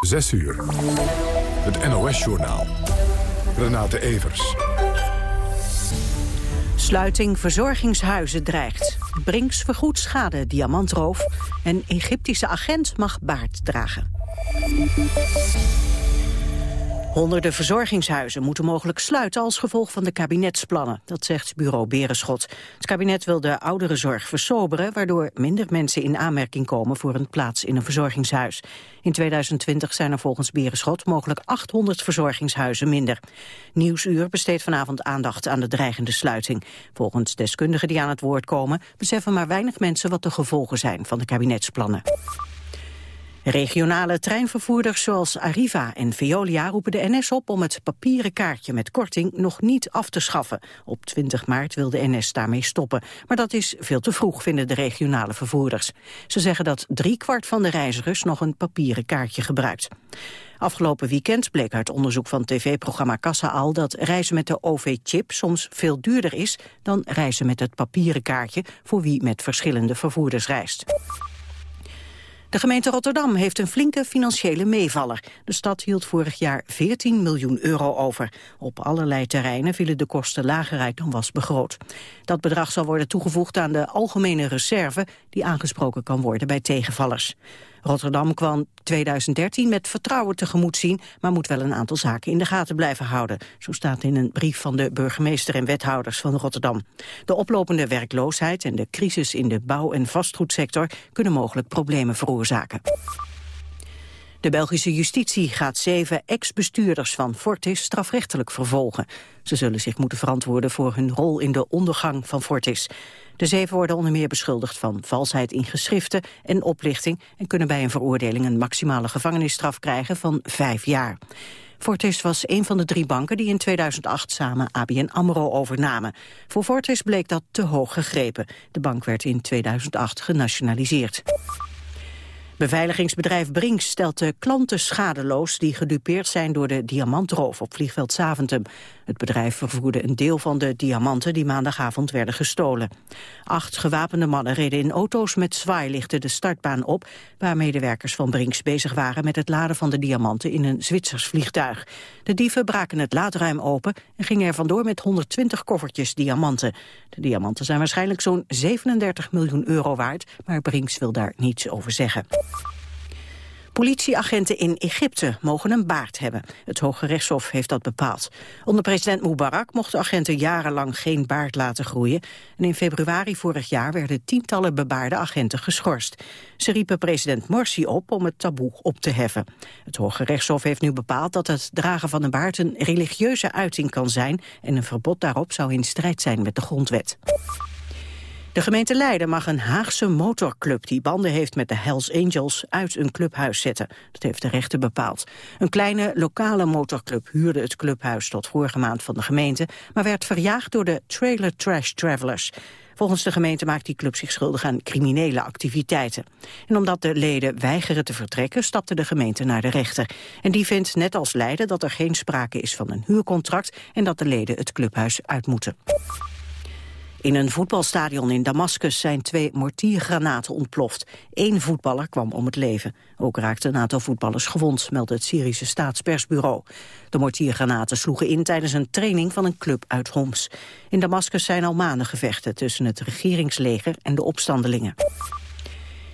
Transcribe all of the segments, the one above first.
6 uur. Het NOS-journaal. Renate Evers. Sluiting verzorgingshuizen dreigt. Brinks vergoed schade diamantroof. En Egyptische agent mag baard dragen. Honderden verzorgingshuizen moeten mogelijk sluiten als gevolg van de kabinetsplannen. Dat zegt bureau Berenschot. Het kabinet wil de ouderenzorg versoberen, waardoor minder mensen in aanmerking komen voor een plaats in een verzorgingshuis. In 2020 zijn er volgens Berenschot mogelijk 800 verzorgingshuizen minder. Nieuwsuur besteedt vanavond aandacht aan de dreigende sluiting. Volgens deskundigen die aan het woord komen, beseffen maar weinig mensen wat de gevolgen zijn van de kabinetsplannen. Regionale treinvervoerders zoals Arriva en Veolia roepen de NS op om het papieren kaartje met korting nog niet af te schaffen. Op 20 maart wil de NS daarmee stoppen. Maar dat is veel te vroeg, vinden de regionale vervoerders. Ze zeggen dat driekwart van de reizigers nog een papieren kaartje gebruikt. Afgelopen weekend bleek uit onderzoek van tv-programma Kassa al dat reizen met de OV-chip soms veel duurder is dan reizen met het papieren kaartje voor wie met verschillende vervoerders reist. De gemeente Rotterdam heeft een flinke financiële meevaller. De stad hield vorig jaar 14 miljoen euro over. Op allerlei terreinen vielen de kosten lager uit dan was begroot. Dat bedrag zal worden toegevoegd aan de algemene reserve... die aangesproken kan worden bij tegenvallers. Rotterdam kwam 2013 met vertrouwen tegemoet zien... maar moet wel een aantal zaken in de gaten blijven houden. Zo staat in een brief van de burgemeester en wethouders van Rotterdam. De oplopende werkloosheid en de crisis in de bouw- en vastgoedsector... kunnen mogelijk problemen veroorzaken. De Belgische justitie gaat zeven ex-bestuurders van Fortis strafrechtelijk vervolgen. Ze zullen zich moeten verantwoorden voor hun rol in de ondergang van Fortis. De zeven worden onder meer beschuldigd van valsheid in geschriften en oplichting... en kunnen bij een veroordeling een maximale gevangenisstraf krijgen van vijf jaar. Fortis was een van de drie banken die in 2008 samen ABN AMRO overnamen. Voor Fortis bleek dat te hoog gegrepen. De bank werd in 2008 genationaliseerd. Beveiligingsbedrijf Brinks stelt de klanten schadeloos die gedupeerd zijn door de diamantroof op vliegveld Zaventem. Het bedrijf vervoerde een deel van de diamanten die maandagavond werden gestolen. Acht gewapende mannen reden in auto's met zwaailichten de startbaan op, waar medewerkers van Brinks bezig waren met het laden van de diamanten in een Zwitsers vliegtuig. De dieven braken het laadruim open en gingen er vandoor met 120 koffertjes diamanten. De diamanten zijn waarschijnlijk zo'n 37 miljoen euro waard, maar Brinks wil daar niets over zeggen. Politieagenten in Egypte mogen een baard hebben. Het Hoge Rechtshof heeft dat bepaald. Onder president Mubarak mochten agenten jarenlang geen baard laten groeien. En in februari vorig jaar werden tientallen bebaarde agenten geschorst. Ze riepen president Morsi op om het taboe op te heffen. Het Hoge Rechtshof heeft nu bepaald dat het dragen van een baard een religieuze uiting kan zijn... en een verbod daarop zou in strijd zijn met de grondwet. De gemeente Leiden mag een Haagse motorclub die banden heeft met de Hells Angels uit een clubhuis zetten. Dat heeft de rechter bepaald. Een kleine lokale motorclub huurde het clubhuis tot vorige maand van de gemeente, maar werd verjaagd door de Trailer Trash Travelers. Volgens de gemeente maakt die club zich schuldig aan criminele activiteiten. En omdat de leden weigeren te vertrekken, stapte de gemeente naar de rechter. En die vindt, net als Leiden, dat er geen sprake is van een huurcontract en dat de leden het clubhuis uit moeten. In een voetbalstadion in Damascus zijn twee mortiergranaten ontploft. Eén voetballer kwam om het leven. Ook raakten een aantal voetballers gewond, meldt het Syrische staatspersbureau. De mortiergranaten sloegen in tijdens een training van een club uit Homs. In Damascus zijn al maanden gevechten tussen het regeringsleger en de opstandelingen.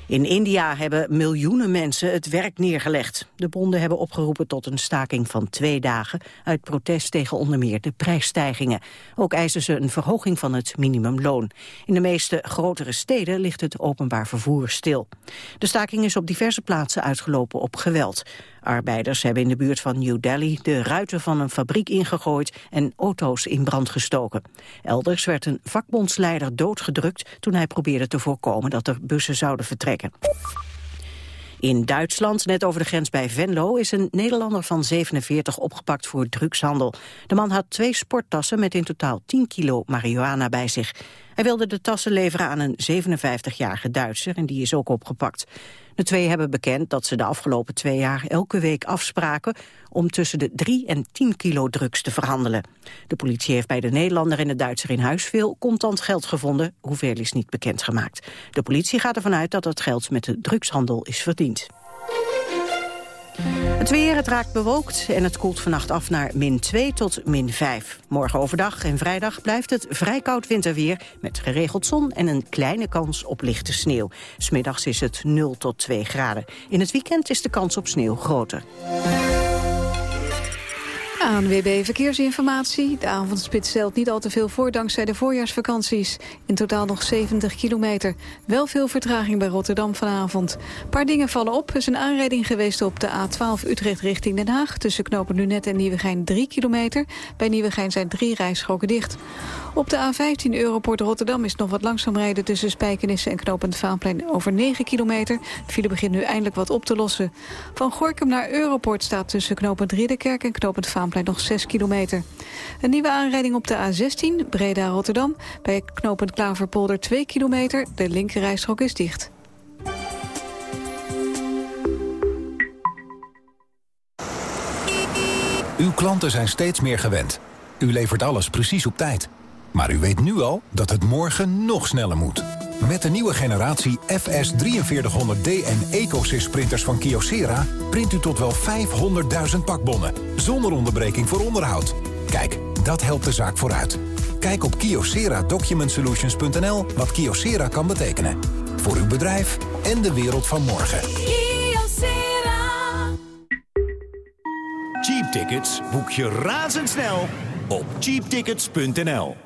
In India hebben miljoenen mensen het werk neergelegd. De bonden hebben opgeroepen tot een staking van twee dagen... uit protest tegen onder meer de prijsstijgingen. Ook eisen ze een verhoging van het minimumloon. In de meeste grotere steden ligt het openbaar vervoer stil. De staking is op diverse plaatsen uitgelopen op geweld. Arbeiders hebben in de buurt van New Delhi de ruiten van een fabriek ingegooid en auto's in brand gestoken. Elders werd een vakbondsleider doodgedrukt toen hij probeerde te voorkomen dat er bussen zouden vertrekken. In Duitsland, net over de grens bij Venlo, is een Nederlander van 47 opgepakt voor drugshandel. De man had twee sporttassen met in totaal 10 kilo marihuana bij zich. Hij wilde de tassen leveren aan een 57-jarige Duitser en die is ook opgepakt. De twee hebben bekend dat ze de afgelopen twee jaar elke week afspraken om tussen de 3 en 10 kilo drugs te verhandelen. De politie heeft bij de Nederlander en de Duitser in huis veel contant geld gevonden. Hoeveel is niet bekendgemaakt. De politie gaat ervan uit dat het geld met de drugshandel is verdiend. Het weer, het raakt bewolkt en het koelt vannacht af naar min 2 tot min 5. Morgen overdag en vrijdag blijft het vrij koud winterweer... met geregeld zon en een kleine kans op lichte sneeuw. Smiddags is het 0 tot 2 graden. In het weekend is de kans op sneeuw groter. ANWB Verkeersinformatie. De avondspit stelt niet al te veel voor dankzij de voorjaarsvakanties. In totaal nog 70 kilometer. Wel veel vertraging bij Rotterdam vanavond. Een paar dingen vallen op. Er is een aanrijding geweest op de A12 Utrecht richting Den Haag... tussen knopen Lunet en Nieuwegein 3 kilometer. Bij Nieuwegein zijn drie rijstroken dicht. Op de A15 Europort Rotterdam is nog wat langzaam rijden... tussen Spijkenisse en Knopend Vaanplein over 9 kilometer. De file begint nu eindelijk wat op te lossen. Van Gorkum naar Europort staat tussen Knopend Ridderkerk... en Knopend Vaanplein nog 6 kilometer. Een nieuwe aanrijding op de A16 Breda-Rotterdam. Bij Knopend Klaverpolder 2 kilometer. De linkerrijstrook is dicht. Uw klanten zijn steeds meer gewend. U levert alles precies op tijd. Maar u weet nu al dat het morgen nog sneller moet. Met de nieuwe generatie FS 4300D en EcoSys printers van Kyocera... print u tot wel 500.000 pakbonnen, zonder onderbreking voor onderhoud. Kijk, dat helpt de zaak vooruit. Kijk op kyocera-document-solutions.nl wat Kyocera kan betekenen. Voor uw bedrijf en de wereld van morgen. Kyocera. Cheap tickets boek je razendsnel op cheaptickets.nl.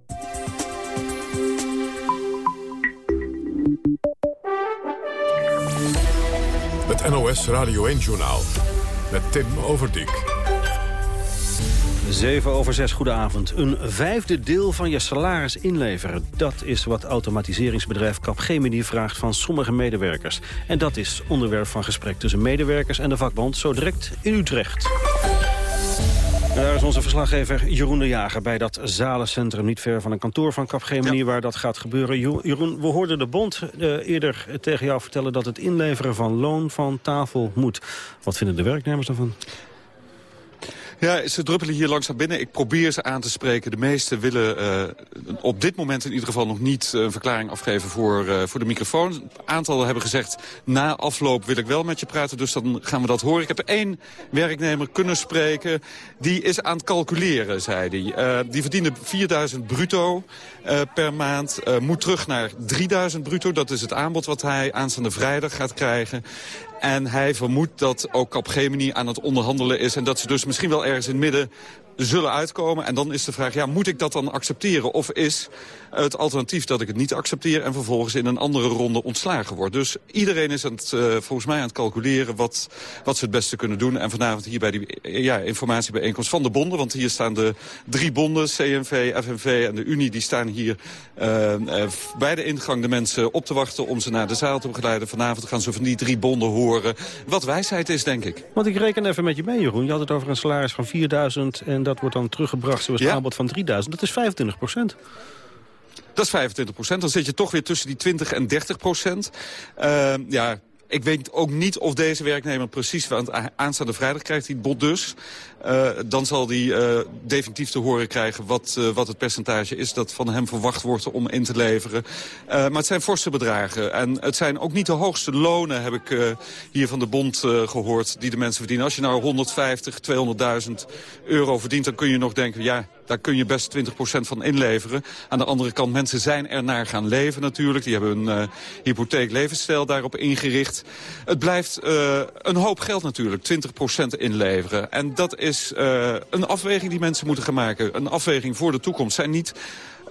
NOS Radio 1-journaal met Tim Overdijk. 7 over 6, goedenavond. Een vijfde deel van je salaris inleveren. Dat is wat automatiseringsbedrijf Capgemini vraagt van sommige medewerkers. En dat is onderwerp van gesprek tussen medewerkers en de vakbond... zo direct in Utrecht. Daar is onze verslaggever Jeroen de Jager bij dat zalencentrum... niet ver van een kantoor van Capgemini waar dat gaat gebeuren. Jeroen, we hoorden de bond uh, eerder tegen jou vertellen... dat het inleveren van loon van tafel moet. Wat vinden de werknemers daarvan? Ja, ze druppelen hier langzaam binnen. Ik probeer ze aan te spreken. De meesten willen uh, op dit moment in ieder geval nog niet een verklaring afgeven voor, uh, voor de microfoon. Een aantal hebben gezegd, na afloop wil ik wel met je praten, dus dan gaan we dat horen. Ik heb één werknemer kunnen spreken, die is aan het calculeren, zei hij. Die verdiende 4000 bruto per maand, moet terug naar 3000 bruto. Dat is het aanbod wat hij aanstaande vrijdag gaat krijgen. En hij vermoedt dat ook Capgemini aan het onderhandelen is... en dat ze dus misschien wel ergens in het midden zullen uitkomen. En dan is de vraag, ja, moet ik dat dan accepteren? Of is het alternatief dat ik het niet accepteer... en vervolgens in een andere ronde ontslagen word? Dus iedereen is aan het, uh, volgens mij aan het calculeren wat, wat ze het beste kunnen doen. En vanavond hier bij die ja, informatiebijeenkomst van de bonden... want hier staan de drie bonden, CNV, FNV en de Unie... die staan hier uh, uh, bij de ingang de mensen op te wachten... om ze naar de zaal te begeleiden. Vanavond gaan ze van die drie bonden horen wat wijsheid is, denk ik. Want ik reken even met je mee, Jeroen. Je had het over een salaris van 4000 en dat wordt dan teruggebracht zoals ja. het aanbod van 3000. Dat is 25 procent. Dat is 25 procent. Dan zit je toch weer tussen die 20 en 30 procent. Uh, ja, ik weet ook niet of deze werknemer precies... want aanstaande vrijdag krijgt hij het bod dus. Uh, dan zal hij uh, definitief te horen krijgen wat, uh, wat het percentage is... dat van hem verwacht wordt om in te leveren. maar het zijn forse bedragen. En het zijn ook niet de hoogste lonen, heb ik hier van de bond gehoord... die de mensen verdienen. Als je nou 150, 200.000 euro verdient, dan kun je nog denken... ja, daar kun je best 20% van inleveren. Aan de andere kant, mensen zijn er naar gaan leven natuurlijk. Die hebben een uh, hypotheek levensstijl daarop ingericht. Het blijft uh, een hoop geld natuurlijk, 20% inleveren. En dat is uh, een afweging die mensen moeten gaan maken. Een afweging voor de toekomst. Zijn niet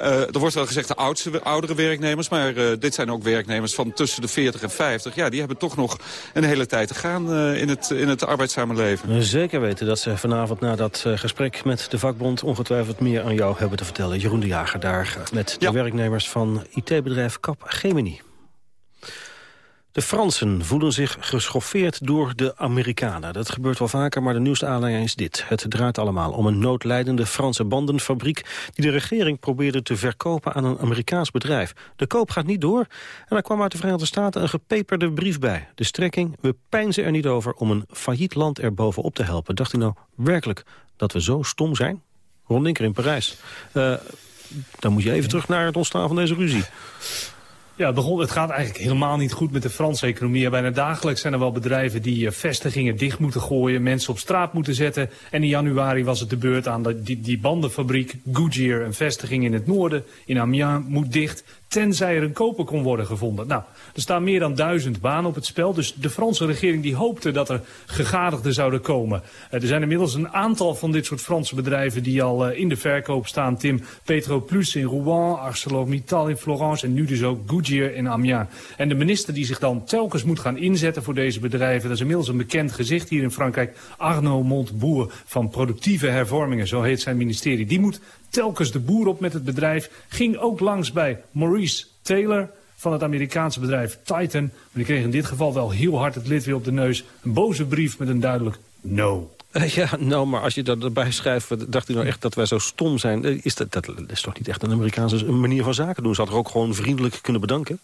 er wordt wel gezegd de oudste, oudere werknemers, maar uh, dit zijn ook werknemers van tussen de 40 en 50. Ja, die hebben toch nog een hele tijd te gaan uh, in, het, in het arbeidssamenleven. Zeker weten dat ze vanavond na dat gesprek met de vakbond ongetwijfeld meer aan jou hebben te vertellen. Jeroen de Jager daar met de ja. werknemers van IT-bedrijf Cap Gemini. De Fransen voelen zich geschoffeerd door de Amerikanen. Dat gebeurt wel vaker, maar de nieuwste aanleiding is dit. Het draait allemaal om een noodlijdende Franse bandenfabriek... die de regering probeerde te verkopen aan een Amerikaans bedrijf. De koop gaat niet door en er kwam uit de Verenigde Staten een gepeperde brief bij. De strekking, we pijnzen er niet over om een failliet land er bovenop te helpen. Dacht u nou werkelijk dat we zo stom zijn? Ron Linker in Parijs. Uh, dan moet je even terug naar het ontstaan van deze ruzie. Ja, het, gaat eigenlijk helemaal niet goed met de Franse economie. Bijna dagelijks zijn er wel bedrijven die eh, vestigingen dicht moeten gooien, mensen op straat moeten zetten. En in januari was het de beurt aan de, die, die bandenfabriek Goodyear, een vestiging in het noorden, in Amiens, moet dicht tenzij er een koper kon worden gevonden. Nou, er staan meer dan duizend banen op het spel. Dus de Franse regering die hoopte dat er gegadigden zouden komen. Uh, er zijn inmiddels een aantal van dit soort Franse bedrijven die al uh, in de verkoop staan. Tim, Petro Plus in Rouen, ArcelorMittal in Florence en nu dus ook Goodyear in Amiens. En de minister die zich dan telkens moet gaan inzetten voor deze bedrijven... dat is inmiddels een bekend gezicht hier in Frankrijk. Arnaud Montebourg van Productieve Hervormingen, zo heet zijn ministerie. Die moet telkens de boer op met het bedrijf. Ging ook langs bij Maurice Taylor van het Amerikaanse bedrijf Titan. Maar die kreeg in dit geval wel heel hard het lid weer op de neus. Een boze brief met een duidelijk no. Ja, nou, maar als je dat erbij schrijft, dacht u nou echt dat wij zo stom zijn? Eh, is dat, dat is toch niet echt een Amerikaanse manier van zaken doen? Ze had er ook gewoon vriendelijk kunnen bedanken?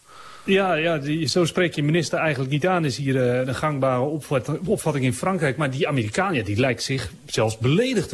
Ja, ja die, zo spreek je minister eigenlijk niet aan, is hier uh, de gangbare opvatting in Frankrijk. Maar die Amerikaan ja, die lijkt zich zelfs beledigd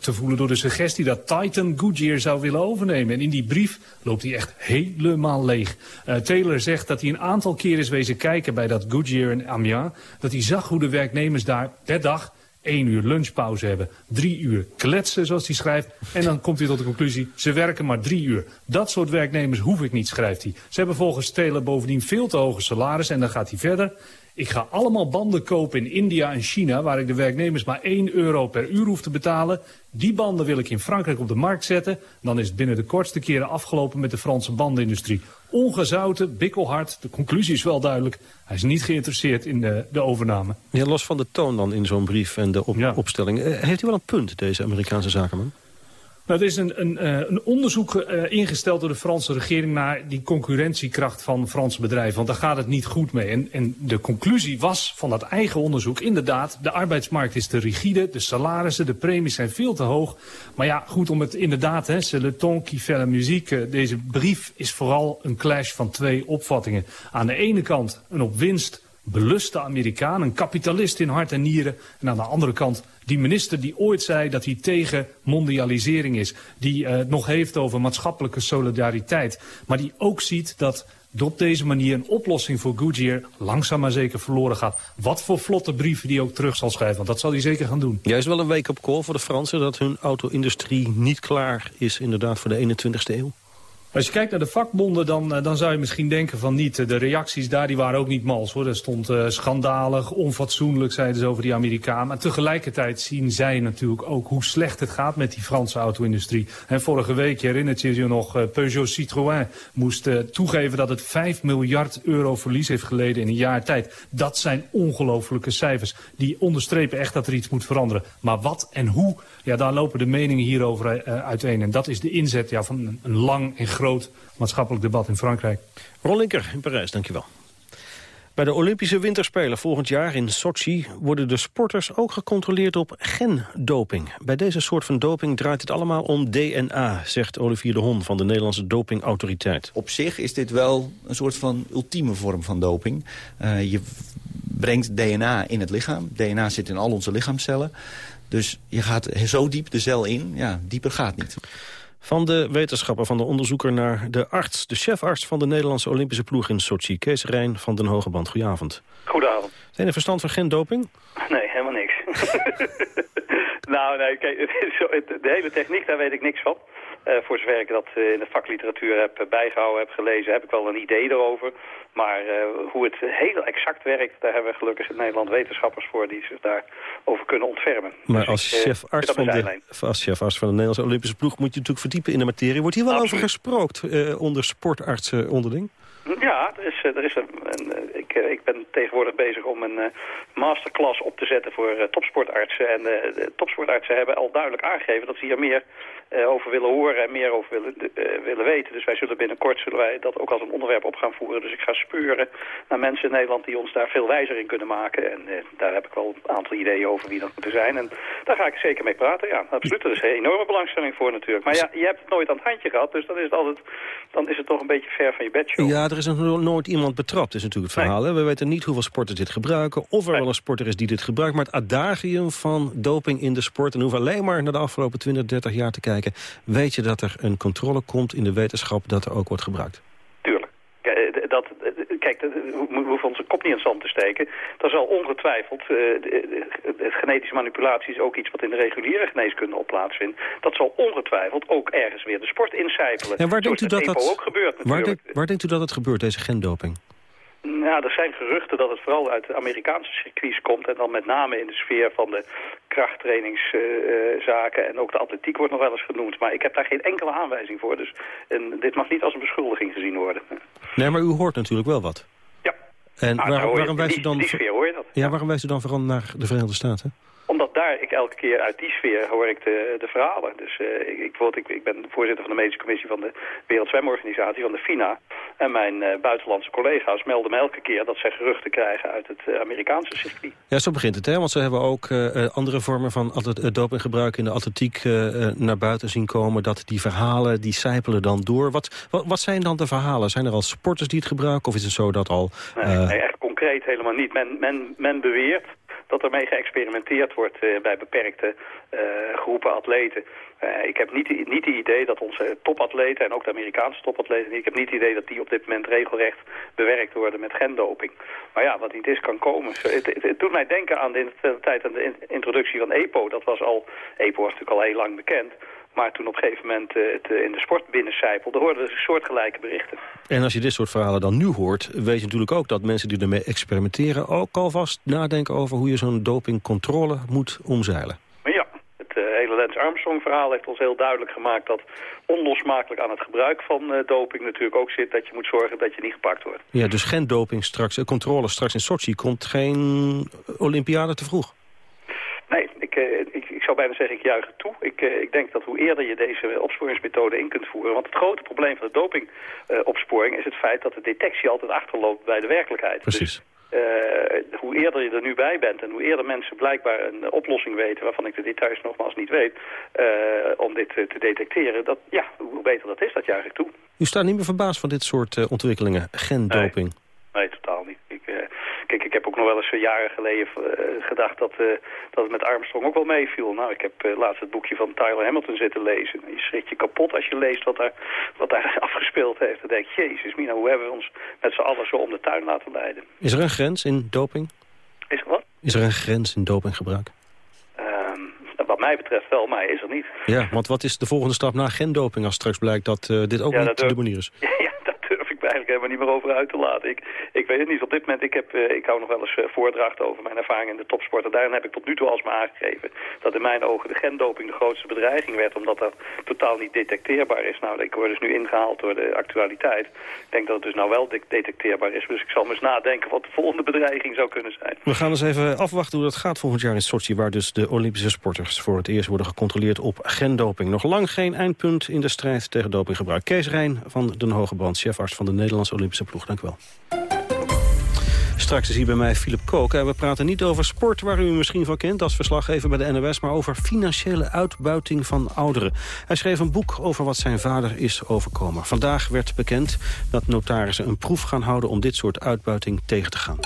te, voelen door de suggestie dat Titan Goodyear zou willen overnemen. En in die brief loopt hij echt helemaal leeg. Uh, Taylor zegt dat hij een aantal keer is wezen kijken bij dat Goodyear in Amiens. Dat hij zag hoe de werknemers daar per dag één uur lunchpauze hebben, drie uur kletsen, zoals hij schrijft. En dan komt hij tot de conclusie, ze werken maar drie uur. Dat soort werknemers hoef ik niet, schrijft hij. Ze hebben volgens Taylor bovendien veel te hoge salaris. En dan gaat hij verder. Ik ga allemaal banden kopen in India en China... waar ik de werknemers maar 1 euro per uur hoef te betalen. Die banden wil ik in Frankrijk op de markt zetten. Dan is het binnen de kortste keren afgelopen met de Franse bandenindustrie. Ongezouten, bikkelhard. De conclusie is wel duidelijk. Hij is niet geïnteresseerd in de, de overname. Ja, los van de toon dan in zo'n brief en de opstelling. Eh, heeft u wel een punt, deze Amerikaanse zakenman? Nou, er is een, een, eh, een onderzoek uh, ingesteld door de Franse regering naar die concurrentiekracht van Franse bedrijven. Want daar gaat het niet goed mee. En, en de conclusie was van dat eigen onderzoek inderdaad, de arbeidsmarkt is te rigide, de salarissen, de premies zijn veel te hoog. Maar ja, goed om het inderdaad, hè, c'est le ton qui fait la musique. Deze brief is vooral een clash van twee opvattingen. Aan de ene kant een op winst beluste Amerikaan, een kapitalist in hart en nieren. En aan de andere kant die minister die ooit zei dat hij tegen mondialisering is. Die uh, het nog heeft over maatschappelijke solidariteit. Maar die ook ziet dat op deze manier een oplossing voor Goodyear langzaam maar zeker verloren gaat. Wat voor vlotte brieven die ook terug zal schrijven, want dat zal hij zeker gaan doen. Juist wel een wake-up call voor de Fransen dat hun auto-industrie niet klaar is inderdaad voor de 21ste eeuw. Als je kijkt naar de vakbonden, dan, eh, dan zou je misschien denken van niet. De reacties daar die waren ook niet mals hoor. Er stond uh, schandalig, onfatsoenlijk, zeiden ze over die Amerikanen. Maar tegelijkertijd zien zij natuurlijk ook hoe slecht het gaat met die Franse auto-industrie. En vorige week, herinnert je je nog, uh, Peugeot Citroën moest toegeven dat het 5 miljard euro verlies heeft geleden in een jaar tijd. Dat zijn ongelofelijke cijfers. Die onderstrepen echt dat er iets moet veranderen. Maar wat en hoe, ja, daar lopen de meningen hierover uiteen. En dat is de inzet ja, van een, lang en groot maatschappelijk debat in Frankrijk. Ron Linker in Parijs, dankjewel. Bij de Olympische Winterspelen volgend jaar in Sochi... worden de sporters ook gecontroleerd op gendoping. Bij deze soort van doping draait het allemaal om DNA... zegt Olivier de Hon van de Nederlandse dopingautoriteit. Op zich is dit wel een soort van ultieme vorm van doping. Uh, je brengt DNA in het lichaam. DNA zit in al onze lichaamcellen. Dus je gaat zo diep de cel in, ja, dieper gaat niet. Van de wetenschapper, van de onderzoeker naar de arts... de chefarts van de Nederlandse Olympische ploeg in Sochi... Kees Rijn van den Hogeband. Goedenavond. Goedenavond. Zijn er verstand van gendoping? Nee, helemaal niks. nou, nee, kijk, de hele techniek, daar weet ik niks van. Uh, voor zover ik dat uh, in de vakliteratuur heb bijgehouden, heb gelezen, heb ik wel een idee erover. Maar uh, hoe het heel exact werkt, daar hebben we gelukkig in Nederland wetenschappers voor die zich daarover kunnen ontfermen. Maar dus als chef-arts van, de, als van de Nederlandse Olympische ploeg moet je natuurlijk verdiepen in de materie. Wordt hier wel over gesproken onder sportartsen onderling? Ja, er is, er is een, een, ik Ik, ik ben tegenwoordig bezig om een masterclass op te zetten voor topsportartsen. En de topsportartsen hebben al duidelijk aangegeven dat ze hier meer over willen horen en meer over willen, willen weten. Dus wij zullen binnenkort zullen wij dat ook als een onderwerp op gaan voeren. Dus ik ga speuren naar mensen in Nederland die ons daar veel wijzer in kunnen maken. En daar heb ik wel een aantal ideeën over wie dat moeten zijn. En daar ga ik zeker mee praten, ja. Absoluut, er is een enorme belangstelling voor natuurlijk. Maar ja, je hebt het nooit aan het handje gehad, dus dan is het altijd, dan is het toch een beetje ver van je bedshow. Ja, er is nog nooit iemand betrapt, is natuurlijk het verhaal. We weten niet hoeveel sporters dit gebruiken, of er wel een sporter is die dit gebruikt. Maar het adagium van doping in de sport, en hoef alleen maar naar de afgelopen 20, 30 jaar te kijken, weet je dat er een controle komt in de wetenschap dat er ook wordt gebruikt. Tuurlijk. Dat, kijk, we hoeven onze kop niet in het zand te steken. Dat zal ongetwijfeld, uh, genetische manipulatie is ook iets wat in de reguliere geneeskunde op plaatsvindt. Dat zal ongetwijfeld ook ergens weer de sport incijpelen. En waar denkt u dat dat, ook gebeurt waar, waar denkt u dat het gebeurt, deze gendoping? Nou, er zijn geruchten dat het vooral uit de Amerikaanse circuits komt... en dan met name in de sfeer van de krachttrainingszaken... en ook de atletiek wordt nog wel eens genoemd. Maar ik heb daar geen enkele aanwijzing voor. Dus en dit mag niet als een beschuldiging gezien worden. Nee, maar u hoort natuurlijk wel wat. Ja. En nou, waar, waarom wijst u dan... Die sfeer hoor je dat. Ja, waarom wijst u dan vooral naar de Verenigde Staten? Omdat daar, ik elke keer uit die sfeer hoor ik de, de verhalen. Dus uh, ik, ik, ik, ik, ben voorzitter van de medische commissie van de Wereldzwemorganisatie, van de FINA. En mijn uh, buitenlandse collega's melden me elke keer dat zij geruchten krijgen uit het uh, Amerikaanse circuit. Ja, zo begint het, hè? Want ze hebben ook andere vormen van dopinggebruik in de atletiek naar buiten zien komen. Dat die verhalen, die sijpelen dan door. Wat, wat, wat, zijn dan de verhalen? Zijn er al sporters die het gebruiken? Of is het zo dat al... Nee, nee echt concreet helemaal niet. Men, men, men beweert dat er mee geëxperimenteerd wordt uh, bij beperkte uh, groepen atleten. Uh, ik heb niet, niet het idee dat onze topatleten en ook de Amerikaanse topatleten... ik heb niet het idee dat die op dit moment regelrecht bewerkt worden met gendoping. Maar ja, wat niet is, kan komen. Het, het, het doet mij denken aan de, de tijd aan de introductie van EPO. Dat was al, EPO was natuurlijk al heel lang bekend... Maar toen op een gegeven moment het in de sport binnencijpelde... hoorden we soortgelijke berichten. En als je dit soort verhalen dan nu hoort... weet je natuurlijk ook dat mensen die ermee experimenteren... ook alvast nadenken over hoe je zo'n dopingcontrole moet omzeilen. Ja, het uh, hele Lance Armstrong-verhaal heeft ons heel duidelijk gemaakt... dat onlosmakelijk aan het gebruik van doping natuurlijk ook zit... dat je moet zorgen dat je niet gepakt wordt. Ja, dus geen doping straks, controle straks in Sochi... komt geen Olympiade te vroeg? Nee, ik, zou bijna zeggen, ik juich het toe. Ik, ik, denk dat hoe eerder je deze opsporingsmethode in kunt voeren... want het grote probleem van de dopingopsporing is het feit dat de detectie altijd achterloopt bij de werkelijkheid. Precies. Dus, uh, hoe eerder je er nu bij bent en hoe eerder mensen blijkbaar een oplossing weten... waarvan ik de details nogmaals niet weet, uh, om dit te detecteren... Dat, ja, hoe beter dat is, dat juich ik toe. U staat niet meer verbaasd van dit soort ontwikkelingen, gendoping? Nee. nee, totaal niet. Kijk, ik heb ook nog wel eens jaren geleden uh, gedacht dat, uh, dat het met Armstrong ook wel meeviel. Nou, ik heb laatst het boekje van Tyler Hamilton zitten lezen. Je schrikt je kapot als je leest wat daar, wat daar afgespeeld heeft. Dan denk je, jezus mina, hoe hebben we ons met z'n allen zo om de tuin laten leiden? Is er een grens in doping? Is er wat? Is er een grens in dopinggebruik? Um, wat mij betreft wel, maar is er niet. Ja, want wat is de volgende stap na gendoping als straks blijkt dat dit ook ja, niet de manier is? Ja, eigenlijk helemaal niet meer over uit te laten. Ik, ik weet het niet. Op dit moment, ik, heb, uh, ik hou nog wel eens uh, voordrachten over mijn ervaring in de topsport. En daarin heb ik tot nu toe alsmaar aangegeven dat in mijn ogen de gendoping de grootste bedreiging werd. Omdat dat totaal niet detecteerbaar is. Nou, ik word dus nu ingehaald door de actualiteit. Ik denk dat het dus nou wel de detecteerbaar is. Dus ik zal eens nadenken wat de volgende bedreiging zou kunnen zijn. We gaan eens even afwachten hoe dat gaat volgend jaar in Sochi. Waar dus de Olympische sporters voor het eerst worden gecontroleerd op gendoping. Nog lang geen eindpunt in de strijd tegen dopinggebruik. Kees Rijn van Den Hogeband, chefarts van de Nederlandse Olympische ploeg. Dank u wel. Straks is hier bij mij Philip Kook. We praten niet over sport, waar u misschien van kent als verslaggever bij de NOS... maar over financiële uitbuiting van ouderen. Hij schreef een boek over wat zijn vader is overkomen. Vandaag werd bekend dat notarissen een proef gaan houden... om dit soort uitbuiting tegen te gaan.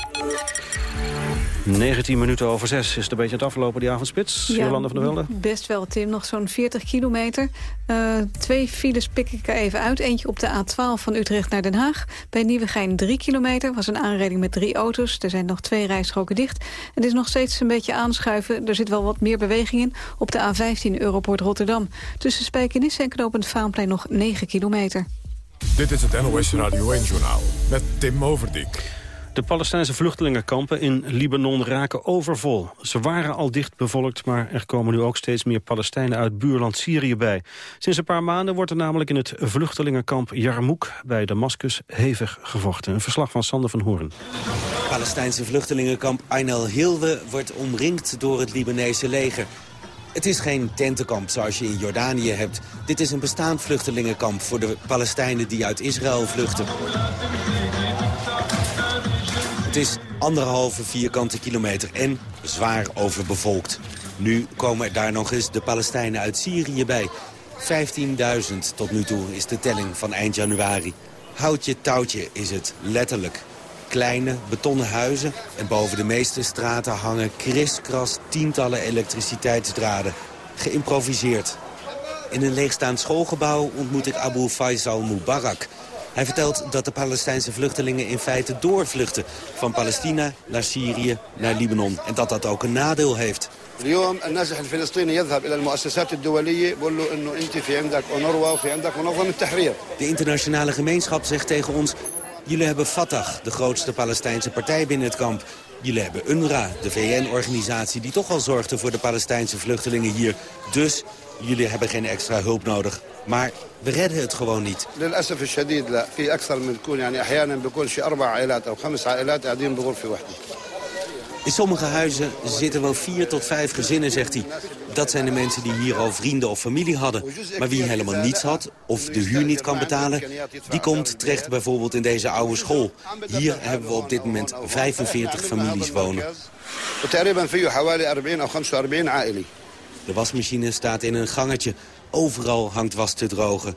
19 minuten over 6 is het een beetje het afgelopen, die avondspits. Ja, Jolanda van der Velde. Best wel, Tim. Nog zo'n 40 kilometer. Uh, twee files pik ik er even uit. Eentje op de A12 van Utrecht naar Den Haag. Bij Nieuwegein 3 kilometer. was een aanrijding met drie auto's. Er zijn nog twee rijstroken dicht. Het is nog steeds een beetje aanschuiven. Er zit wel wat meer beweging in. Op de A15 Europort Rotterdam. Tussen Spijkenisse en Knopend Vaanplein nog 9 kilometer. Dit is het NOS Radio 1-journaal met Tim Overdijk. De Palestijnse vluchtelingenkampen in Libanon raken overvol. Ze waren al dicht bevolkt, maar er komen nu ook steeds meer Palestijnen uit buurland Syrië bij. Sinds een paar maanden wordt er namelijk in het vluchtelingenkamp Jarmouk bij Damascus hevig gevochten. Een verslag van Sander van Hoorn. Palestijnse vluchtelingenkamp Ain el-Hilwe wordt omringd door het Libanese leger. Het is geen tentenkamp zoals je in Jordanië hebt. Dit is een bestaand vluchtelingenkamp voor de Palestijnen die uit Israël vluchten. Het is anderhalve vierkante kilometer en zwaar overbevolkt. Nu komen daar nog eens de Palestijnen uit Syrië bij. 15.000 tot nu toe is de telling van eind januari. Houtje touwtje is het, letterlijk. Kleine betonnen huizen en boven de meeste straten hangen kriskras tientallen elektriciteitsdraden. Geïmproviseerd. In een leegstaand schoolgebouw ontmoet ik Abu Faisal Mubarak. Hij vertelt dat de Palestijnse vluchtelingen in feite doorvluchten... van Palestina naar Syrië, naar Libanon. En dat dat ook een nadeel heeft. اليوم النازح الفلسطيني يذهب الى المؤسسات الدوليه بقول له انه انت في عندك اونروا وفي عندك منظمه التحرير. De internationale gemeenschap zegt tegen ons... Jullie hebben Fatah, de grootste Palestijnse partij binnen het kamp. Jullie hebben UNRWA, de VN-organisatie die toch al zorgde voor de Palestijnse vluchtelingen hier. Dus jullie hebben geen extra hulp nodig. Maar we redden het gewoon niet. In sommige huizen zitten wel vier tot vijf gezinnen, zegt hij dat zijn de mensen die hier al vrienden of familie hadden. Maar wie helemaal niets had of de huur niet kan betalen... die komt terecht bijvoorbeeld in deze oude school. Hier hebben we op dit moment 45 families wonen. De wasmachine staat in een gangetje. Overal hangt was te drogen.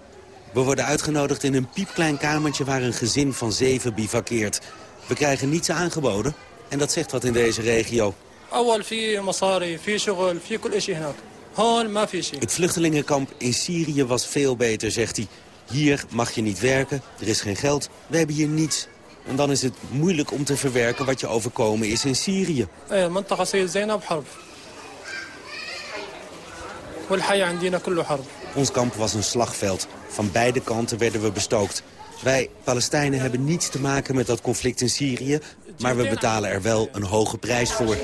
We worden uitgenodigd in een piepklein kamertje waar een gezin van zeven bivakkeert. We krijgen niets aangeboden en dat zegt wat in deze regio. اول في مصاري في شغل في كل شيء هناك هون ما في شيء Het vluchtelingenkamp in Syrië was veel beter, zegt hij. Hier mag je niet werken, er is geen geld, we hebben hier niets. En dan is het moeilijk om te verwerken wat je overkomen is in Syrië. ايه المنطقه صير زينه بحرب والحي عندنا كله حرب Ons kamp was een slagveld. Van beide kanten werden we bestookt. Wij, Palestijnen, hebben niets te maken met dat conflict in Syrië... maar we betalen er wel een hoge prijs voor.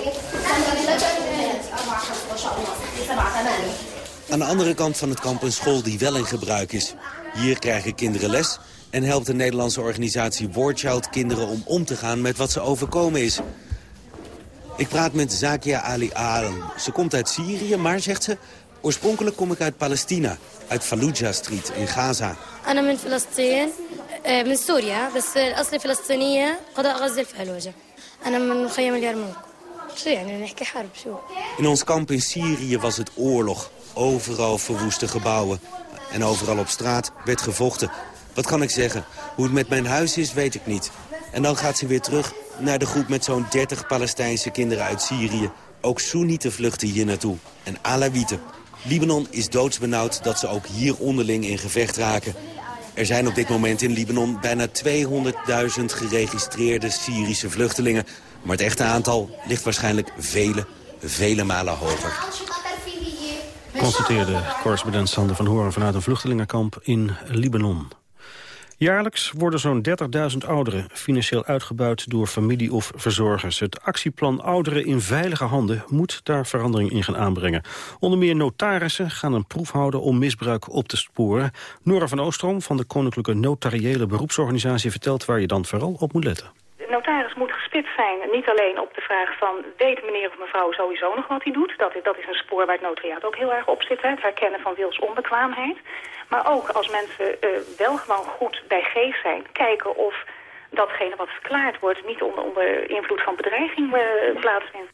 Aan de andere kant van het kamp een school die wel in gebruik is. Hier krijgen kinderen les en helpt de Nederlandse organisatie Wordchild kinderen om om te gaan met wat ze overkomen is. Ik praat met Zakia Ali Alen. Ze komt uit Syrië, maar, zegt ze, oorspronkelijk kom ik uit Palestina. Uit Fallujah Street in Gaza. أنا من فلسطين آه، من سوريا بس أصلي فلسطينية قضاء غزة الفهلوجة أنا من مخيم اليرموك شو يعني نحكي حرب شو In ons kamp in Syrië was het oorlog. Overal verwoeste gebouwen. En overal op straat werd gevochten. Wat kan ik zeggen? Hoe het met mijn huis is, weet ik niet. En dan gaat ze weer terug naar de groep met zo'n 30 Palestijnse kinderen uit Syrië. Ook Soenieten vluchten hier naartoe. En Alawieten. Libanon is doodsbenauwd dat ze ook hier onderling in gevecht raken. Er zijn op dit moment in Libanon bijna 200.000 geregistreerde Syrische vluchtelingen. Maar het echte aantal ligt waarschijnlijk vele, vele malen hoger. Constateerde correspondent Sander van Hoorn vanuit een vluchtelingenkamp in Libanon. Jaarlijks worden zo'n 30.000 ouderen financieel uitgebuit door familie of verzorgers. Het actieplan Ouderen in Veilige Handen moet daar verandering in gaan aanbrengen. Onder meer notarissen gaan een proef houden om misbruik op te sporen. Nora van Oostrom van de Koninklijke Notariële Beroepsorganisatie vertelt waar je dan vooral op moet letten. De notaris moet gespitst zijn, niet alleen op de vraag van... weet meneer of mevrouw sowieso nog wat hij doet? Dat is, dat is een spoor waar het notariaat ook heel erg op zit. Hè? Het herkennen van wilsonbekwaamheid. Maar ook als mensen eh, wel gewoon goed bij geest zijn... kijken of datgene wat verklaard wordt... niet onder, onder invloed van bedreiging eh, plaatsvindt.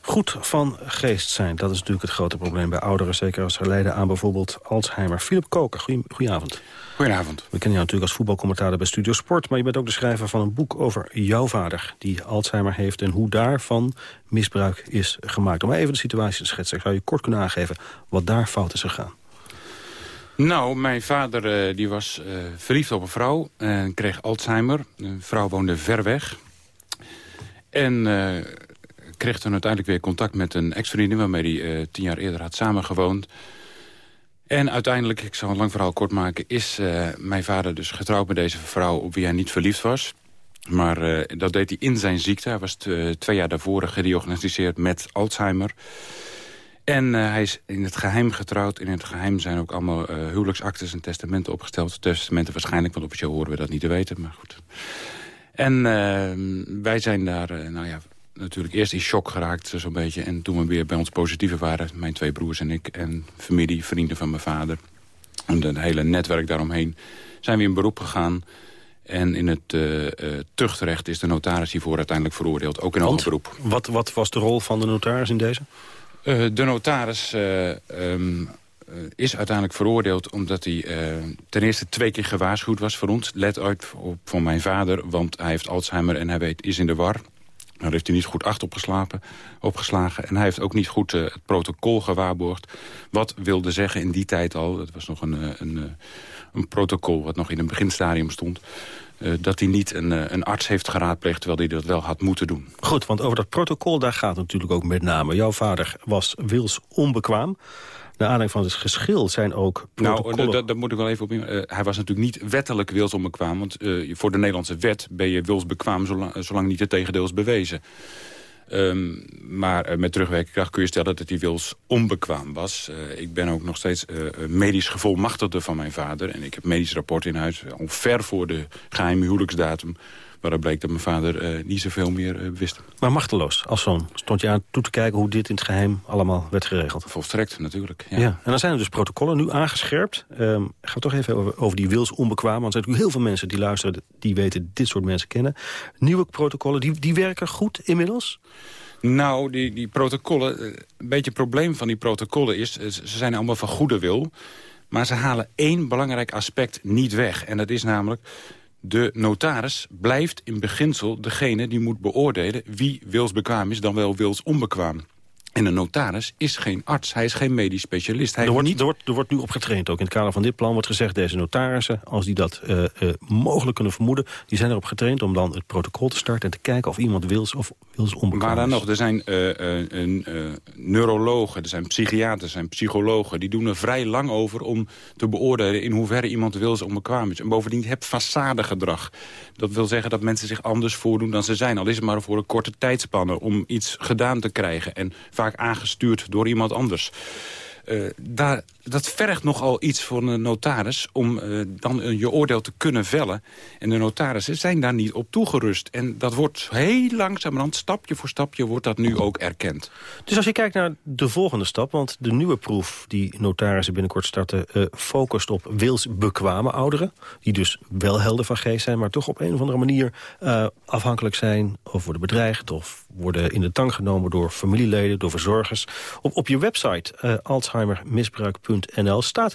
Goed van geest zijn, dat is natuurlijk het grote probleem bij ouderen. Zeker als ze lijden aan bijvoorbeeld Alzheimer. Philip Koker, goeie, goedenavond. Goedenavond. We kennen jou natuurlijk als voetbalcommentator bij Studio Sport... maar je bent ook de schrijver van een boek over jouw vader... die Alzheimer heeft en hoe daarvan misbruik is gemaakt. Om even de situatie te schetsen, zou je kort kunnen aangeven... wat daar fout is gegaan? Nou, mijn vader uh, die was uh, verliefd op een vrouw en kreeg Alzheimer. De vrouw woonde ver weg. En uh, kreeg toen uiteindelijk weer contact met een ex-vriendin... waarmee hij tien jaar eerder had samengewoond. En uiteindelijk, ik zal een lang verhaal kort maken... is mijn vader dus getrouwd met deze vrouw op wie hij niet verliefd was. Maar eh, dat deed hij in zijn ziekte. Hij was twee jaar daarvoor gediagnosticeerd met Alzheimer. En hij is in het geheim getrouwd. In het geheim zijn ook allemaal huwelijksaktes en testamenten opgesteld. Testamenten waarschijnlijk, want officieel horen we dat niet te weten. Maar goed. En ehm, wij zijn daar, nou ja, natuurlijk eerst in shock geraakt, zo'n beetje. En toen we weer bij ons positieve waren, mijn twee broers en ik... en familie, vrienden van mijn vader... en het hele netwerk daaromheen, zijn we in beroep gegaan... En in het uh, tuchtrecht is de notaris hiervoor uiteindelijk veroordeeld. Ook in hoger beroep. Wat, wat was de rol van de notaris in deze? Uh, de notaris um, is uiteindelijk veroordeeld omdat hij ten eerste twee keer gewaarschuwd was voor ons. Let uit op voor mijn vader, want hij heeft Alzheimer en hij weet, is in de war. Daar heeft hij niet goed acht opgeslapen, opgeslagen. En hij heeft ook niet goed het protocol gewaarborgd. Wat wilde zeggen in die tijd al, dat was nog een, eh, een, eh, een protocol wat nog in een beginstadium stond... Uh, dat hij niet een, een, arts heeft geraadpleegd... terwijl hij dat wel had moeten doen. Goed, want over dat protocol daar gaat natuurlijk ook met name. Jouw vader was wils onbekwaam. Naar aanleiding van het geschil zijn ook Nou, daar moet ik wel even op in. Uh, hij was natuurlijk niet wettelijk wilsonbekwaam. Want uh, voor de Nederlandse wet ben je wilsbekwaam zolang, zolang niet het tegendeel is bewezen. Um, maar uh, met terugwerkende kracht kun je stellen dat hij wils onbekwaam was. Uh, ik ben ook nog steeds uh, medisch gevolmachtigde van mijn vader. En ik heb medisch rapport in huis, al ver voor de geheime huwelijksdatum. Waaruit bleek dat mijn vader uh, niet zoveel meer uh, wist. Maar machteloos, als zoon, stond je aan toe te kijken... hoe dit in het geheim allemaal werd geregeld? Volstrekt, natuurlijk. Ja. ja. En dan zijn er dus protocollen nu aangescherpt. Um, gaan we toch even over, over die wils onbekwaam. Want er zijn natuurlijk heel veel mensen die luisteren... die weten dit soort mensen kennen. Nieuwe protocollen, die, die werken goed inmiddels? Nou, die, die protocollen... Een beetje het probleem van die protocollen is... ze zijn allemaal van goede wil... maar ze halen één belangrijk aspect niet weg. En dat is namelijk de notaris blijft in beginsel degene die moet beoordelen... wie wilsbekwaam is dan wel wilsonbekwaam. En een notaris is geen arts, hij is geen medisch specialist. Hij er, wordt, niet... er, wordt, er wordt nu op getraind ook. In het kader van dit plan wordt gezegd... deze notarissen, als die dat uh, uh, mogelijk kunnen vermoeden... die zijn erop getraind om dan het protocol te starten... en te kijken of iemand wils of wils onbekwaam Maar dan nog, er zijn uh, neurologen, er zijn psychiaters, er zijn psychologen... die doen er vrij lang over om te beoordelen... in hoeverre iemand wils onbekwaam is. En bovendien hebt façadegedrag. Dat wil zeggen dat mensen zich anders voordoen dan ze zijn. Al is het maar voor een korte tijdspanne om iets gedaan te krijgen... en vaak aangestuurd door iemand anders. Uh, daar, dat vergt nogal iets voor een notaris om uh, dan uh, je oordeel te kunnen vellen. En de notarissen zijn daar niet op toegerust. En dat wordt heel langzamerhand, stapje voor stapje, wordt dat nu ook erkend. Dus als je kijkt naar de volgende stap, want de nieuwe proef die notarissen binnenkort starten... focust op wilsbekwame ouderen, die dus wel helder van geest zijn... maar toch op een of andere manier afhankelijk zijn of worden bedreigd... of worden in de tang genomen door familieleden, door verzorgers. Op, op je website alzheimermisbruik.nl staat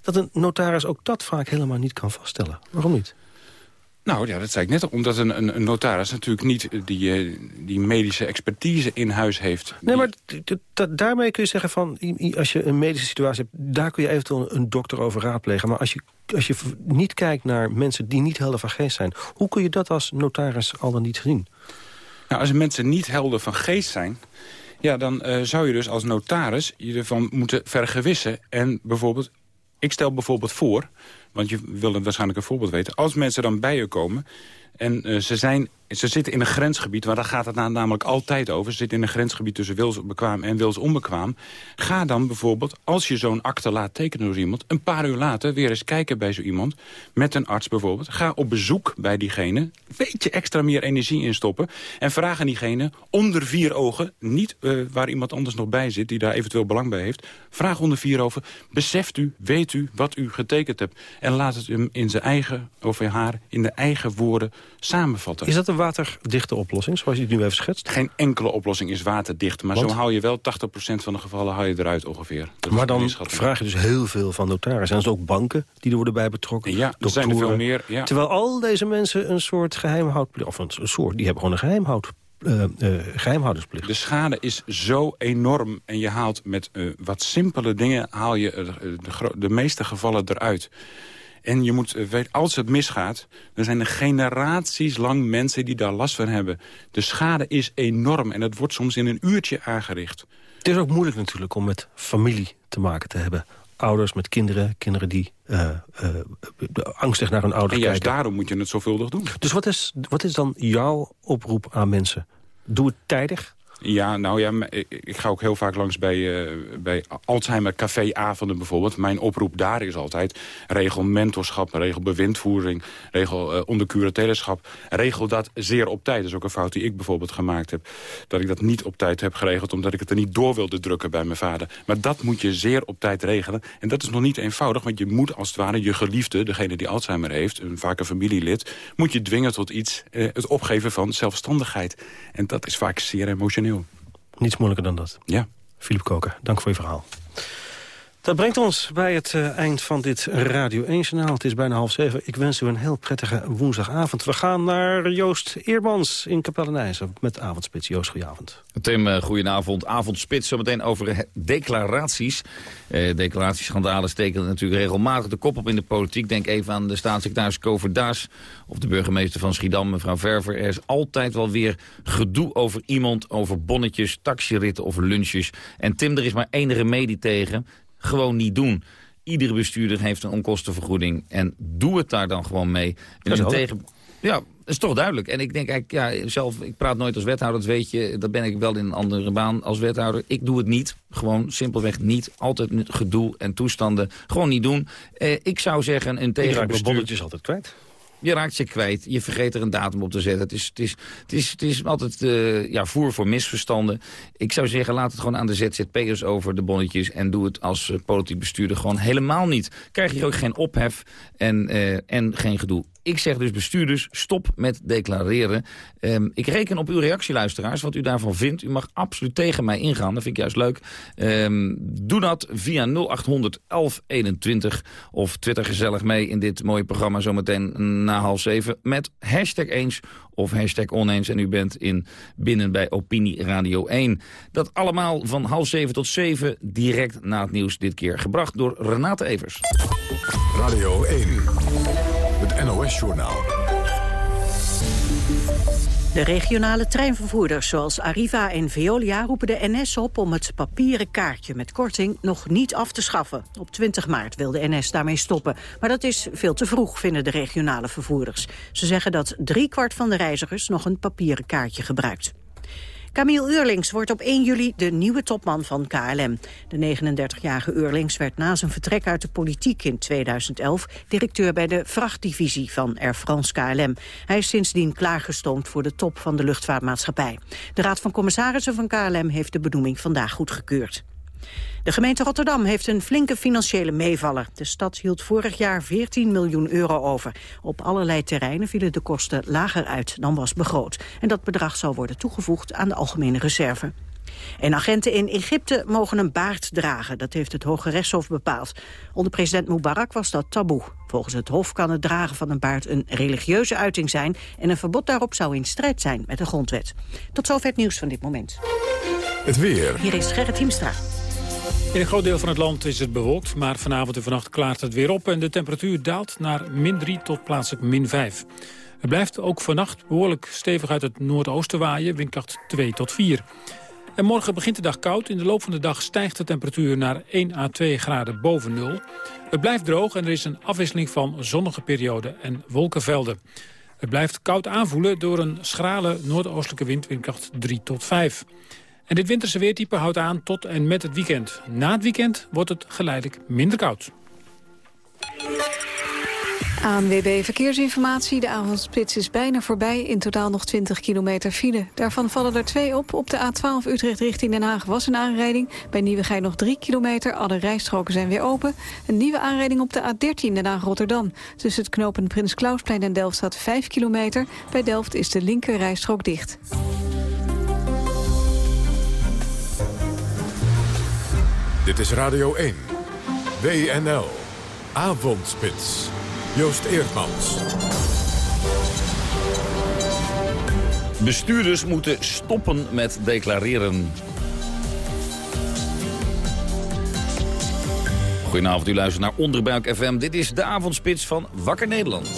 dat een notaris ook dat vaak helemaal niet kan vaststellen. Waarom niet? Nou ja, dat zei ik net al. Omdat een, een, een notaris natuurlijk niet die, die medische expertise in huis heeft. Nee, maar daarmee kun je zeggen van... als je een medische situatie hebt, daar kun je eventueel een dokter over raadplegen. Maar als je, als je niet kijkt naar mensen die niet helder van geest zijn... hoe kun je dat als notaris al dan niet zien? Nou, als mensen niet helder van geest zijn... Ja, dan uh, zou je dus als notaris je ervan moeten vergewissen. En bijvoorbeeld, ik stel bijvoorbeeld voor... want je wil waarschijnlijk een voorbeeld weten... als mensen dan bij je komen en uh, ze zijn ze zitten in een grensgebied, waar daar gaat het namelijk altijd over. Ze zitten in een grensgebied tussen wilsbekwaam en wilsonbekwaam. Ga dan bijvoorbeeld, als je zo'n akte laat tekenen door iemand... een paar uur later weer eens kijken bij zo iemand, met een arts bijvoorbeeld. Ga op bezoek bij diegene, een beetje extra meer energie in stoppen... en vraag aan diegene onder vier ogen, niet uh, waar iemand anders nog bij zit... die daar eventueel belang bij heeft. Vraag onder vier ogen, beseft u, weet u wat u getekend hebt... en laat het hem in zijn eigen, of haar, in de eigen woorden samenvatten. Is dat een waterdichte oplossing, zoals je het nu even schetst? Geen enkele oplossing is waterdicht. Maar zo hou je wel 80% van de gevallen hou je eruit ongeveer. Dat maar dan vraag je dus heel veel van notarissen. Zijn er ook banken die er worden bij betrokken? Ja, er zijn er veel meer. Ja. Terwijl al deze mensen een soort geheimhoudplicht... of een soort, die hebben gewoon een geheimhoud uh, uh, geheimhoudingsplicht. De schade is zo enorm en je haalt met uh, wat simpele dingen... haal je de, de, meeste gevallen eruit. En je moet weten, als het misgaat, dan zijn er generaties lang mensen die daar last van hebben. De schade is enorm en het wordt soms in een uurtje aangericht. Het is ook moeilijk natuurlijk om met familie te maken te hebben ouders met kinderen. Kinderen die uh, uh, angstig naar hun ouders En juist kijken. daarom moet je het zovuldig doen. Dus wat is, wat is dan jouw oproep aan mensen? Doe het tijdig. Ja, nou ja, ik, ga ook heel vaak langs bij, uh, bij Alzheimer caféavonden bijvoorbeeld. Mijn oproep daar is altijd regel mentorschap, regel bewindvoering, regel uh. Regel dat zeer op tijd. Dat is ook een fout die ik bijvoorbeeld gemaakt heb. Dat ik dat niet op tijd heb geregeld omdat ik het er niet door wilde drukken bij mijn vader. Maar dat moet je zeer op tijd regelen. En dat is nog niet eenvoudig, want je moet als het ware je geliefde, degene die Alzheimer heeft, een, vaak een familielid, moet je dwingen tot iets, uh, het opgeven van zelfstandigheid. En dat is vaak zeer emotioneel. Niets moeilijker dan dat. Ja. Filip Koker, dank voor je verhaal. Dat brengt ons bij het uh, eind van dit Radio 1-journaal. Het is bijna half zeven. Ik wens u een heel prettige woensdagavond. We gaan naar Joost Eermans in Capellenijzen met Avondspits. Joost, goedenavond. Tim, uh, goedenavond. Avondspits, zometeen over declaraties. Uh, declaratieschandalen steken natuurlijk regelmatig de kop op in de politiek. Denk even aan de staatssecretaris Kover Daas of de burgemeester van Schiedam, mevrouw Verver. Er is altijd wel weer gedoe over iemand, over bonnetjes, taxiritten of lunches. En Tim, er is maar één remedie tegen gewoon niet doen. Iedere bestuurder heeft een onkostenvergoeding. En doe het daar dan gewoon mee. En dat is tegen... Ja, dat is toch duidelijk. En ik denk eigenlijk, ja, zelf, ik praat nooit als wethouder, dat weet je. Dat ben ik wel in een andere baan als wethouder. Ik doe het niet. Gewoon simpelweg niet. Altijd gedoe en toestanden. Gewoon niet doen. Eh, ik zou zeggen, een tegenbestuur... bonnetjes altijd kwijt. Je raakt ze kwijt. Je vergeet er een datum op te zetten. Het is, het is, het is, het is altijd uh, ja, voer voor misverstanden. Ik zou zeggen, laat het gewoon aan de ZZP'ers over, de bonnetjes. En doe het als uh, politiek bestuurder gewoon helemaal niet. Krijg je ook geen ophef en, uh, en geen gedoe. Ik zeg dus bestuurders, stop met declareren. Um, ik reken op uw reactie, luisteraars, wat u daarvan vindt. U mag absoluut tegen mij ingaan, dat vind ik juist leuk. Um, doe dat via 0800 1121 of twitter gezellig mee in dit mooie programma zometeen na half zeven... met hashtag eens of hashtag oneens en u bent in binnen bij Opinie Radio 1. Dat allemaal van half zeven tot zeven, direct na het nieuws dit keer. Gebracht door Renate Evers. Radio 1. Het NOS-journaal. De regionale treinvervoerders zoals Arriva en Veolia roepen de NS op om het papieren kaartje met korting nog niet af te schaffen. Op 20 maart wil de NS daarmee stoppen. Maar dat is veel te vroeg, vinden de regionale vervoerders. Ze zeggen dat driekwart van de reizigers nog een papieren kaartje gebruikt. Camille Eurlings wordt op 1 juli de nieuwe topman van KLM. De 39-jarige Eurlings werd na zijn vertrek uit de politiek in 2011... directeur bij de vrachtdivisie van Air France KLM. Hij is sindsdien klaargestoomd voor de top van de luchtvaartmaatschappij. De Raad van Commissarissen van KLM heeft de benoeming vandaag goedgekeurd. De gemeente Rotterdam heeft een flinke financiële meevaller. De stad hield vorig jaar 14 miljoen euro over. Op allerlei terreinen vielen de kosten lager uit dan was begroot. En dat bedrag zal worden toegevoegd aan de algemene reserve. En agenten in Egypte mogen een baard dragen. Dat heeft het Hoge Rechtshof bepaald. Onder president Mubarak was dat taboe. Volgens het Hof kan het dragen van een baard een religieuze uiting zijn... en een verbod daarop zou in strijd zijn met de grondwet. Tot zover het nieuws van dit moment. Het weer. Hier is Gerrit Hiemstra. In een groot deel van het land is het bewolkt, maar vanavond en vannacht klaart het weer op... en de temperatuur daalt naar min 3 tot plaatselijk min 5. Het blijft ook vannacht behoorlijk stevig uit het noordoosten waaien, windkracht 2 tot 4. En morgen begint de dag koud. In de loop van de dag stijgt de temperatuur naar 1 à 2 graden boven nul. Het blijft droog en er is een afwisseling van zonnige perioden en wolkenvelden. Het blijft koud aanvoelen door een schrale noordoostelijke wind, windkracht 3 tot 5. En dit winterse weertype houdt aan tot en met het weekend. Na het weekend wordt het geleidelijk minder koud. ANWB Verkeersinformatie. De avondspits is bijna voorbij. In totaal nog 20 kilometer file. Daarvan vallen er twee op. Op de A12 Utrecht richting Den Haag was een aanrijding. Bij Nieuwegein nog 3 kilometer. Alle rijstroken zijn weer open. Een nieuwe aanrijding op de A13 Den Haag-Rotterdam. Tussen het knooppunt Prins Klausplein en Delft staat 5 kilometer. Bij Delft is de linker rijstrook dicht. Dit is Radio 1. WNL. Avondspits. Joost Eerdmans. Bestuurders moeten stoppen met declareren. Goedenavond, u luistert naar Onderbuik FM. Dit is de avondspits van Wakker Nederland.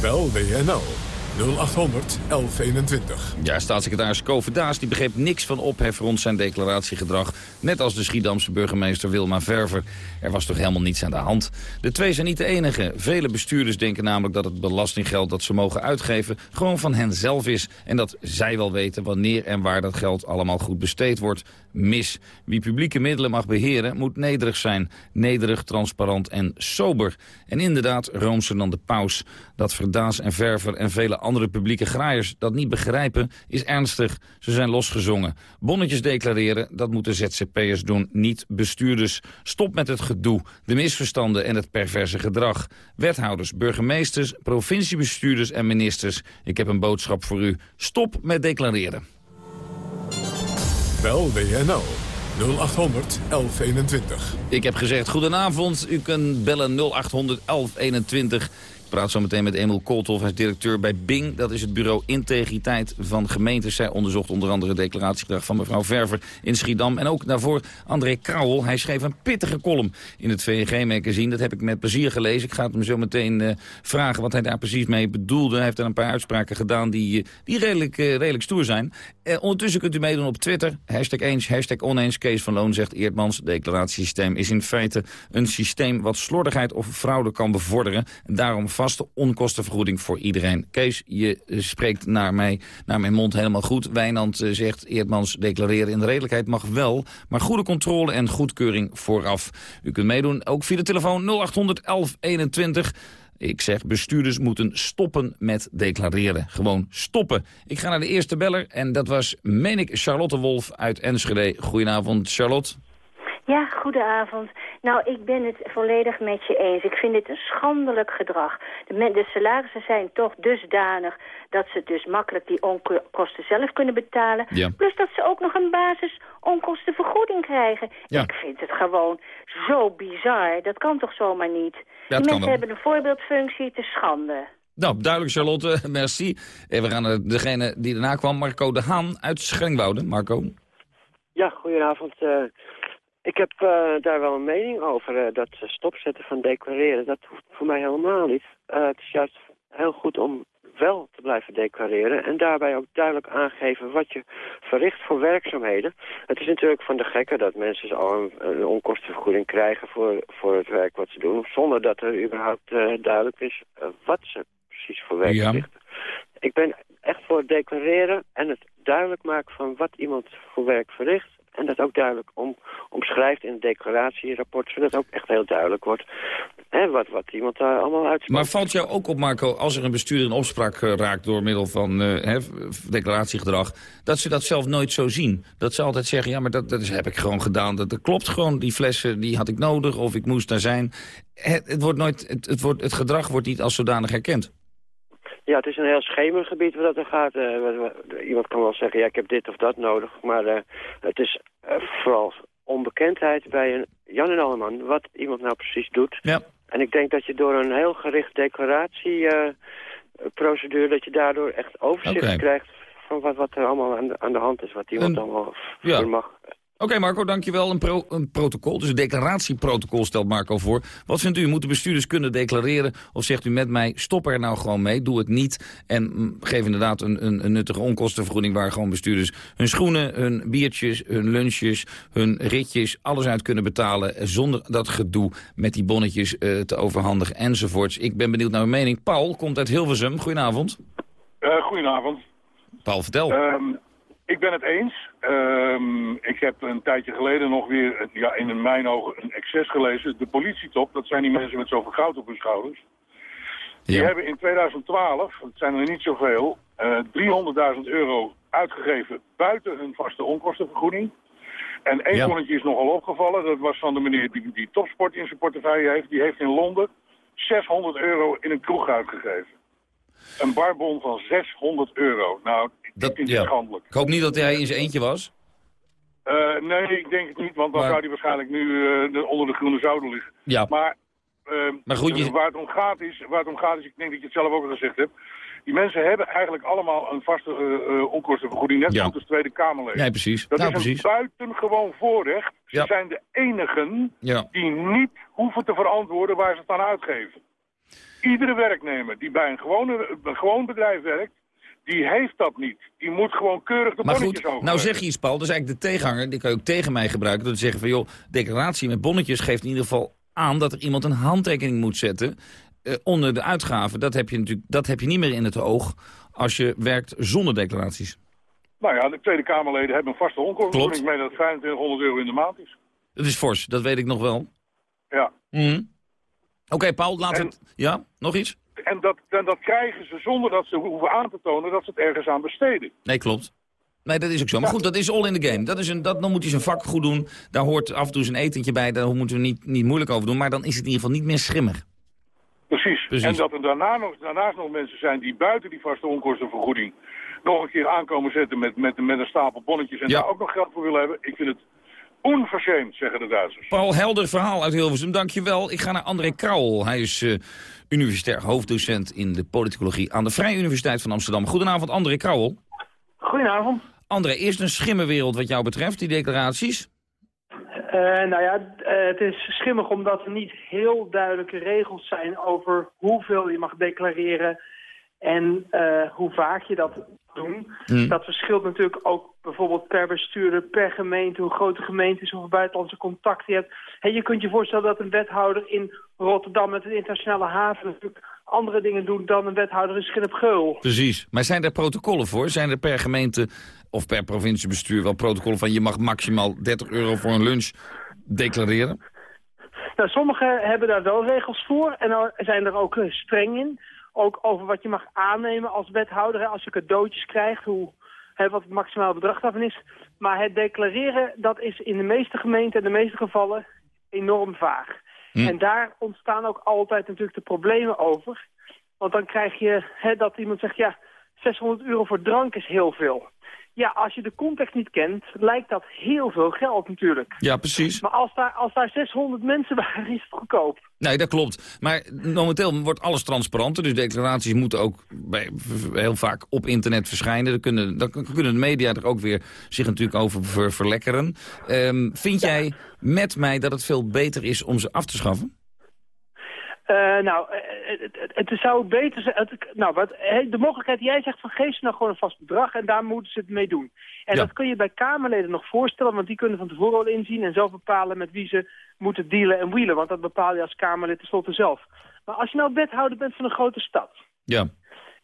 Bel WNL 0800 1121. Ja, staatssecretaris Koven die begreep niks van ophef rond zijn declaratiegedrag. Net als de Schiedamse burgemeester Wilma Verver. Er was toch helemaal niets aan de hand. De twee zijn niet de enige. Vele bestuurders denken namelijk dat het belastinggeld dat ze mogen uitgeven... gewoon van hen zelf is. En dat zij wel weten wanneer en waar dat geld allemaal goed besteed wordt. Mis. Wie publieke middelen mag beheren, moet nederig zijn. Nederig, transparant en sober. En inderdaad, roomser dan de paus. Dat Verdaas en Verver en vele andere publieke graaiers dat niet begrijpen, is ernstig. Ze zijn losgezongen. Bonnetjes declareren, dat moeten ZZP'ers doen, niet bestuurders. Stop met het gedoe, de misverstanden en het perverse gedrag. Wethouders, burgemeesters, provinciebestuurders en ministers. Ik heb een boodschap voor u. Stop met declareren. Bel WNL 0800 1121. Ik heb gezegd goedenavond. U kunt bellen 0800 1121 praat zo meteen met Emil Koolthoff, hij is directeur bij Bing. Dat is het bureau Integriteit van gemeentes. Zij onderzocht onder andere declaratiegedrag van mevrouw Verver in Schiedam. En ook daarvoor André Krauwel. Hij schreef een pittige column in het VNG-magazine. Dat heb ik met plezier gelezen. Ik ga het hem zo meteen uh, vragen wat hij daar precies mee bedoelde. Hij heeft er een paar uitspraken gedaan die, uh, die redelijk, uh, redelijk stoer zijn. ondertussen kunt u meedoen op Twitter. Hashtag eens, hashtag oneens. Kees van Loon zegt Eerdmans. declaratiesysteem is in feite een systeem wat slordigheid of fraude kan bevorderen. En daarom vaste onkostenvergoeding voor iedereen. Kees, je eh, spreekt naar, mij, naar mijn mond helemaal goed. Wijnand eh, zegt, Eerdmans declareren in de redelijkheid mag wel... maar goede controle en goedkeuring vooraf. U kunt meedoen, ook via de telefoon 0800 1121. Ik zeg, bestuurders moeten stoppen met declareren. Gewoon stoppen. Ik ga naar de eerste beller en dat was, meen ik, Charlotte Wolf uit Enschede. Goedenavond, Charlotte. Ja, goedenavond. Nou, ik ben het volledig met je eens. Ik vind dit een schandelijk gedrag. De, de salarissen zijn toch dusdanig dat ze dus makkelijk die onkosten zelf kunnen betalen. Ja. Plus dat ze ook nog een basis onkostenvergoeding krijgen. Ja. Ik vind het gewoon zo bizar. Dat kan toch zomaar niet? Ja, die mensen hebben een voorbeeldfunctie te schande. Nou, duidelijk Charlotte, merci. En we gaan naar degene die daarna kwam, Marco de Haan uit Schringwoude. Marco. Ja, goedenavond. Eh, ik heb eh, daar wel een mening over. eh, dat stopzetten van declareren, dat hoeft voor mij helemaal niet. Eh, het is juist heel goed om wel te blijven declareren. En daarbij ook duidelijk aangeven wat je verricht voor werkzaamheden. Het is natuurlijk van de gekken dat mensen zo een, een onkostenvergoeding krijgen voor, voor het werk wat ze doen. Zonder dat er überhaupt duidelijk is wat ze precies voor werk Ja. verrichten. Ik ben echt voor het declareren en het duidelijk maken van wat iemand voor werk verricht. En dat ook duidelijk om, omschrijft in het declaratierapport, zodat ook echt heel duidelijk wordt hè, wat, wat iemand daar allemaal uitspreekt. Maar valt jou ook op, Marco, als er een bestuurder in opspraak eh, raakt door middel van eh, declaratiegedrag, dat ze dat zelf nooit zo zien? Dat ze altijd zeggen, ja, maar dat, dat is- heb ik gewoon gedaan. Dat, klopt gewoon, die flessen die had ik nodig of ik moest daar zijn. Het, wordt nooit, het, wordt, het gedrag wordt niet als zodanig herkend. Ja, het is een heel schemergebied waar dat er gaat. Eh, iemand kan wel zeggen, ja, ik heb dit of dat nodig. Maar eh, het is eh, vooral onbekendheid bij een Jan en Alleman wat iemand nou precies doet. Ja. En ik denk dat je door een heel gericht declaratieprocedure... dat je daardoor echt overzicht krijgt van wat, wat er allemaal aan de, aan de hand is. Wat iemand Een- allemaal ja. voor mag. Oké Marco, dankjewel. Een, pro, een protocol, dus een declaratieprotocol stelt Marco voor. Wat vindt u? Moeten bestuurders kunnen declareren? Of zegt u met mij, stop er nou gewoon mee, doe het niet. En mm, geef inderdaad een, een, een nuttige onkostenvergoeding... waar gewoon bestuurders hun schoenen, hun biertjes, hun lunches, hun ritjes... alles uit kunnen betalen zonder dat gedoe met die bonnetjes eh, te overhandigen enzovoorts. Ik ben benieuwd naar uw mening. Paul komt uit Hilversum. Goedenavond. Eh, goedenavond. Paul, vertel. Ehm, ik ben het eens. Ehm, ik heb een tijdje geleden nog weer, ja, in mijn ogen, een excess gelezen. De politietop, dat zijn die mensen met zoveel goud op hun schouders. Die hebben in 2012, dat zijn er niet zoveel, eh 300.000 euro uitgegeven buiten hun vaste onkostenvergoeding. En één Ja. tonnetje is nogal opgevallen. Dat was van de meneer die, die topsport in zijn portefeuille heeft. Die heeft in Londen 600 euro in een kroeg uitgegeven. Een barbon van 600 euro. Nou, Dat, vind het ja. schandelijk. Ik hoop niet dat hij in zijn eentje was. Eh, nee, ik denk het niet, want dan Maar- zou hij waarschijnlijk nu eh, de- onder de groene zoden liggen. Ja. Maar, Maar goed, je- waar, het om gaat is, waar het om gaat is, ik denk dat je het zelf ook al gezegd hebt. Die mensen hebben eigenlijk allemaal een vaste eh, onkostenvergoeding, net Ja. zoals Tweede Kamerleden. Ja, precies. Dat Nou, is een buitengewoon voorrecht. Ze Ja. zijn de enigen die niet hoeven te verantwoorden waar ze het aan uitgeven. Iedere werknemer die bij een, gewone, een gewoon bedrijf werkt, die heeft dat niet. Die moet gewoon keurig de Maar bonnetjes goed, over. nou zeg je iets, Paul. Dat is eigenlijk de tegenhanger. Die kan je ook tegen mij gebruiken. Door te zeggen van, joh, declaratie met bonnetjes geeft in ieder geval aan... dat er iemand een handtekening moet zetten eh, onder de uitgaven. Dat heb, je natuurlijk, dat heb je niet meer in het oog als je werkt zonder declaraties. Nou ja, de Tweede Kamerleden hebben een vaste onkostenvergoeding. Ik meen dat het 2500 euro in de maand is. Dat is fors, dat weet ik nog wel. Ja. Mhm. Oké, Paul, we het... Ja, nog iets? En dat, en dat krijgen ze zonder dat ze hoeven aan te tonen dat ze het ergens aan besteden. Nee, klopt. Nee, dat is ook zo. Maar goed, dat is all in the game. Dat is een, dat, dan moet hij zijn vak goed doen. Daar hoort af en toe zijn etentje bij. Daar moeten we niet, niet moeilijk over doen. Maar dan is het in ieder geval niet meer schimmig. Precies. Precies. En dat er daarna nog, daarnaast nog mensen zijn die buiten die vaste onkostenvergoeding nog een keer aankomen zetten met, met, met een stapel bonnetjes en Ja. daar ook nog geld voor willen hebben. Ik vind het onverschämd, zeggen de Duitsers. Paul, helder verhaal uit Hilversum. Dankjewel. Ik ga naar André Krauwel. Hij is eh, universitair hoofddocent in de politicologie aan de Vrije Universiteit van Amsterdam. Goedenavond, André Krauwel. Goedenavond. André, eerst een schimmenwereld wat jou betreft, die declaraties. Eh, nou ja, eh, het is schimmig omdat er niet heel duidelijke regels zijn over hoeveel je mag declareren en eh, hoe vaak je dat doen. Hmm. Dat verschilt natuurlijk ook bijvoorbeeld per bestuurder, per gemeente, hoe groot de gemeente is, hoeveel buitenlandse contacten je hebt. Hey, je kunt je voorstellen dat een wethouder in Rotterdam met een internationale haven natuurlijk andere dingen doet dan een wethouder in Schillepgeul. Precies. Maar zijn er protocollen voor? Zijn er per gemeente of per provinciebestuur wel protocollen van... je mag maximaal 30 euro voor een lunch declareren? Nou, sommigen hebben daar wel regels voor en er zijn er ook eh, streng in. Ook over wat je mag aannemen als wethouder. hè, Als je cadeautjes krijgt, hoe, hè, wat het maximale bedrag daarvan is. Maar het declareren, dat is in de meeste gemeenten en de meeste gevallen enorm vaag. Hm. En daar ontstaan ook altijd natuurlijk de problemen over. Want dan krijg je hè, dat iemand zegt, ja, 600 euro voor drank is heel veel. Ja, als je de context niet kent, lijkt dat heel veel geld natuurlijk. Ja, precies. Maar als daar, als daar 600 mensen waren, is het goedkoop. Nee, dat klopt. Maar momenteel wordt alles transparanter. Dus declaraties moeten ook bij, heel vaak op internet verschijnen. Daar kunnen, daar kunnen de media er ook weer zich natuurlijk over ver- verlekkeren. Ehm, vind jij met mij dat het veel beter is om ze af te schaffen? Eh, nou, eh, het, het, het zou beter zijn... nou, wat, de mogelijkheid die jij zegt van geef ze nou gewoon een vast bedrag... en daar moeten ze het mee doen. En Ja. dat kun je bij Kamerleden nog voorstellen... want die kunnen van tevoren al inzien en zelf bepalen... met wie ze moeten dealen en wheelen. Want dat bepaal je als Kamerlid tenslotte zelf. Maar als je nou wethouder bent van een grote stad... Ja.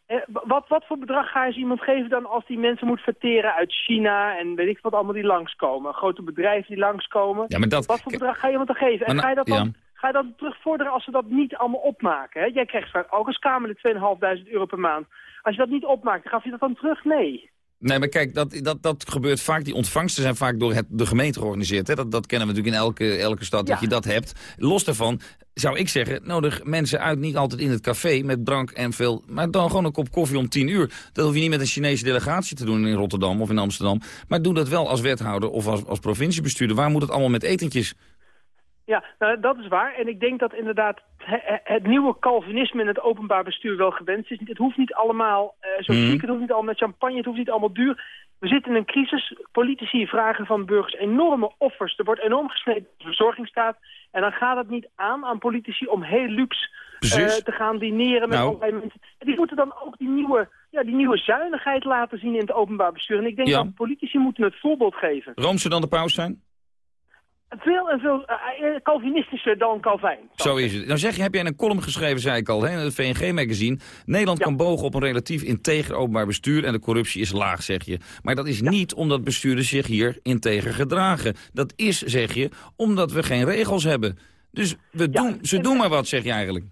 Eh, wat, wat voor bedrag ga je ze iemand geven dan als die mensen moet verteren uit China en weet ik wat allemaal die langskomen? Grote bedrijven die langskomen. Ja, maar dat- wat voor bedrag ga je iemand dan geven? En ga je dat dan, ga je dan terugvorderen als ze dat niet allemaal opmaken? Hè? Jij krijgt straks ook als Kamerlid 2.500 euro per maand. Als je dat niet opmaakt, gaf je dat dan terug? Nee. Nee, maar kijk, dat, dat, dat gebeurt vaak. Die ontvangsten zijn vaak door het, de gemeente georganiseerd. Hè? Dat, dat kennen we natuurlijk in elke, elke stad, dat je dat hebt. Los daarvan zou ik zeggen, nodig mensen uit niet altijd in het café met drank en veel... maar dan gewoon een kop koffie om tien uur. Dat hoef je niet met een Chinese delegatie te doen in Rotterdam of in Amsterdam. Maar doe dat wel als wethouder of als, als provinciebestuurder. Waar moet het allemaal met etentjes? Ja, nou, dat is waar. En ik denk dat inderdaad he- he- het nieuwe Calvinisme in het openbaar bestuur wel gewenst is. Het hoeft niet allemaal eh, zo Mhm. chic, het hoeft niet allemaal met champagne, het hoeft niet allemaal duur. We zitten in een crisis. Politici vragen van burgers enorme offers. Er wordt enorm gesneden op de verzorgingsstaat. En dan gaat het niet aan aan politici om heel luxe eh, te gaan dineren met Nou. allerlei mensen. En die moeten dan ook die nieuwe, ja, die nieuwe zuinigheid laten zien in het openbaar bestuur. En ik denk Ja. dat politici moeten het voorbeeld geven. Rooms zou dan de paus zijn? Veel en veel eh, eh, Calvinistischer dan Calvijn. Zo is het. Nou zeg je, heb jij een column geschreven, zei ik al, hè, in het VNG-magazine. Nederland kan bogen op een relatief integer openbaar bestuur en de corruptie is laag, zeg je. Maar dat is niet omdat bestuurders zich hier integer gedragen. Dat is, zeg je, omdat we geen regels hebben. Dus we doen, ze doen maar wat, zeg je eigenlijk.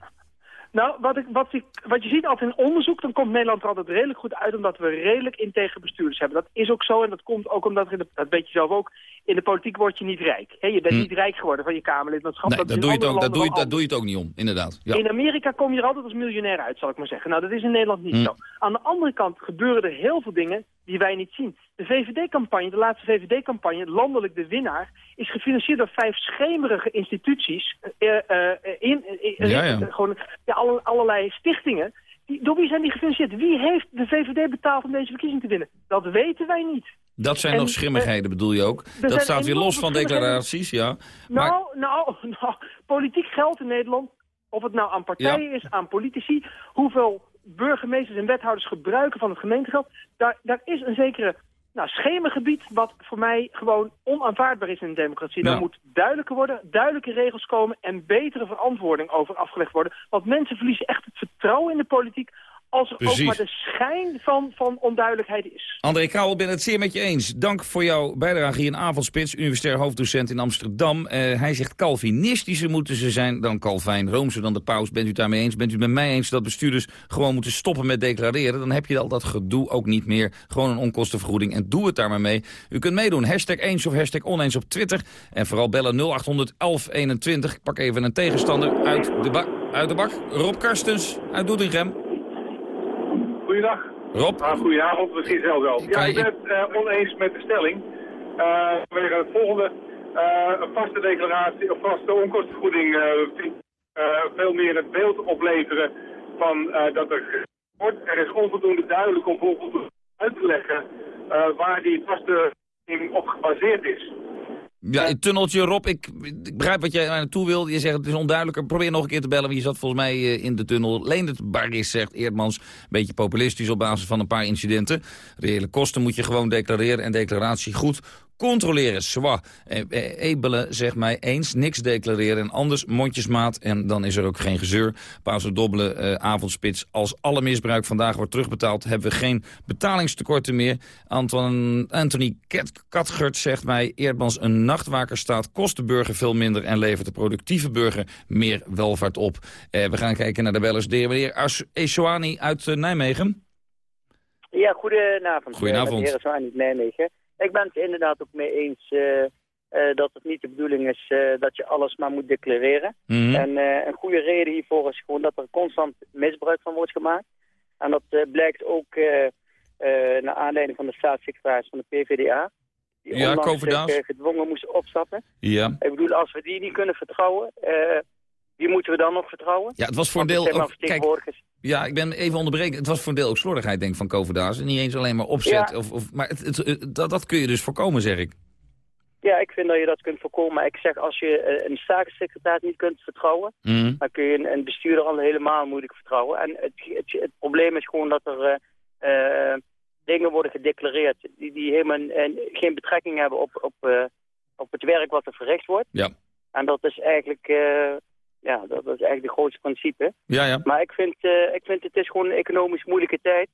Nou, wat, ik, wat, ik, wat je ziet altijd in onderzoek, dan komt Nederland er altijd redelijk goed uit... omdat we redelijk integer bestuurders hebben. Dat is ook zo en dat komt ook omdat, in de, dat weet je zelf ook... in de politiek word je niet rijk. Je bent Hm. niet rijk geworden van je Kamerlidmaatschap. Nee, Dat in doe, je het ook, daar, doe je, wel doe je het ook niet om, inderdaad. Ja. In Amerika kom je er altijd als miljonair uit, zal ik maar zeggen. Nou, dat is in Nederland niet Hm. zo. Aan de andere kant gebeuren er heel veel dingen die wij niet zien. De VVD-campagne, de laatste VVD-campagne, landelijk de winnaar... is gefinancierd door vijf schemerige instituties. eh, eh, in, in- Ja, ja. eh, gewoon ja, alle- allerlei stichtingen. Die, door wie zijn die gefinancierd? Wie heeft de VVD betaald om deze verkiezing te winnen? Dat weten wij niet. Dat zijn En, nog schimmigheden, bedoel je ook? Dat staat weer los van declaraties, ja. Maar Nou, nou, nou, politiek geld in Nederland Of het nou aan partijen is, aan politici, hoeveel burgemeesters en wethouders gebruiken van het gemeentegeld, daar, daar is een zekere nou, schemergebied wat voor mij gewoon onaanvaardbaar is in een democratie. Daar moet duidelijker worden, duidelijke regels komen en betere verantwoording over afgelegd worden. Want mensen verliezen echt het vertrouwen in de politiek als er Precies. ook maar de schijn van, van onduidelijkheid is. André Krauwel, ik ben het zeer met je eens. Dank voor jouw bijdrage hier in Avondspits, universitair hoofddocent in Amsterdam. Eh, hij zegt Calvinistischer moeten ze zijn dan Calvijn, Roomser dan de paus. Bent u daarmee eens? Bent u het met mij eens dat bestuurders gewoon moeten stoppen met declareren? Dan heb je al dat gedoe ook niet meer. Gewoon een onkostenvergoeding en doe het daar maar mee. U kunt meedoen, hashtag eens of hashtag oneens op Twitter. En vooral bellen 0800 1121. Ik pak even een tegenstander uit de, ba- uit de bak. Rob Karstens uit Doetinchem. Rob. Ah, goedenavond, misschien zelf wel. Ja, ik ben het eh, oneens met de stelling. Uh, vanwege het volgende. Eh, een vaste declaratie, een vaste onkostenvergoeding eh, eh, veel meer het beeld opleveren van eh, dat er wordt. Er is onvoldoende duidelijk om voldoende uit te leggen eh, waar die vaste op gebaseerd is. Ja, het tunneltje, Rob, ik, ik begrijp wat jij naartoe wil. Je zegt het is onduidelijker. Probeer nog een keer te bellen, want je zat volgens mij eh, in de tunnel. Leendert Barris zegt Eerdmans, een beetje populistisch op basis van een paar incidenten. Reële kosten moet je gewoon declareren en declaratie goed controleren. Zwa. Eh, eh, Ebelen zegt mij eens, niks declareren en anders mondjesmaat. En dan is er ook geen gezeur. Pauze dobbelen, eh, avondspits. Als alle misbruik vandaag wordt terugbetaald... hebben we geen betalingstekorten meer. Anton, Anthony Ket- Katgert zegt mij... Eerdmans een nachtwaker kost de burger veel minder... en levert de productieve burger meer welvaart op. Eh, we gaan kijken naar de bellers. De heer meneer Eswani uit eh, Nijmegen. Ja, goedenavond. Goedenavond. eh, de heer Zwaan uit Nijmegen. Ik ben het inderdaad ook mee eens eh, eh, dat het niet de bedoeling is eh, dat je alles maar moet declareren. Mhm. En een goede reden hiervoor is gewoon dat er constant misbruik van wordt gemaakt. En dat blijkt ook naar aanleiding van de staatssecretaris van de PvdA. Die Ja, onlangs gedwongen moest opstappen. Ja. Ik bedoel, als we die niet kunnen vertrouwen, eh, wie moeten we dan nog vertrouwen? Ja, het was voor een deel ook- kijk. Ja, ik ben even onderbreken. Het was voor een deel ook slordigheid, denk ik, van Koverdaas. En niet eens alleen maar opzet. Ja. Of, of, maar het, het- het- dat, dat kun je dus voorkomen, zeg ik. Ja, ik vind dat je dat kunt voorkomen. Maar ik zeg, als je eh, een staatssecretaris niet kunt vertrouwen... Mhm. dan kun je een, een bestuurder al helemaal moeilijk vertrouwen. En het, probleem is gewoon dat er eh, eh, dingen worden gedeclareerd... die, die helemaal eh, geen betrekking hebben op, op, op het werk wat er verricht wordt. Ja. En dat is eigenlijk... ja, dat, dat is eigenlijk het grootste principe. Ja, ja. Maar ik vind, eh, ik vind het is gewoon een economisch moeilijke tijd.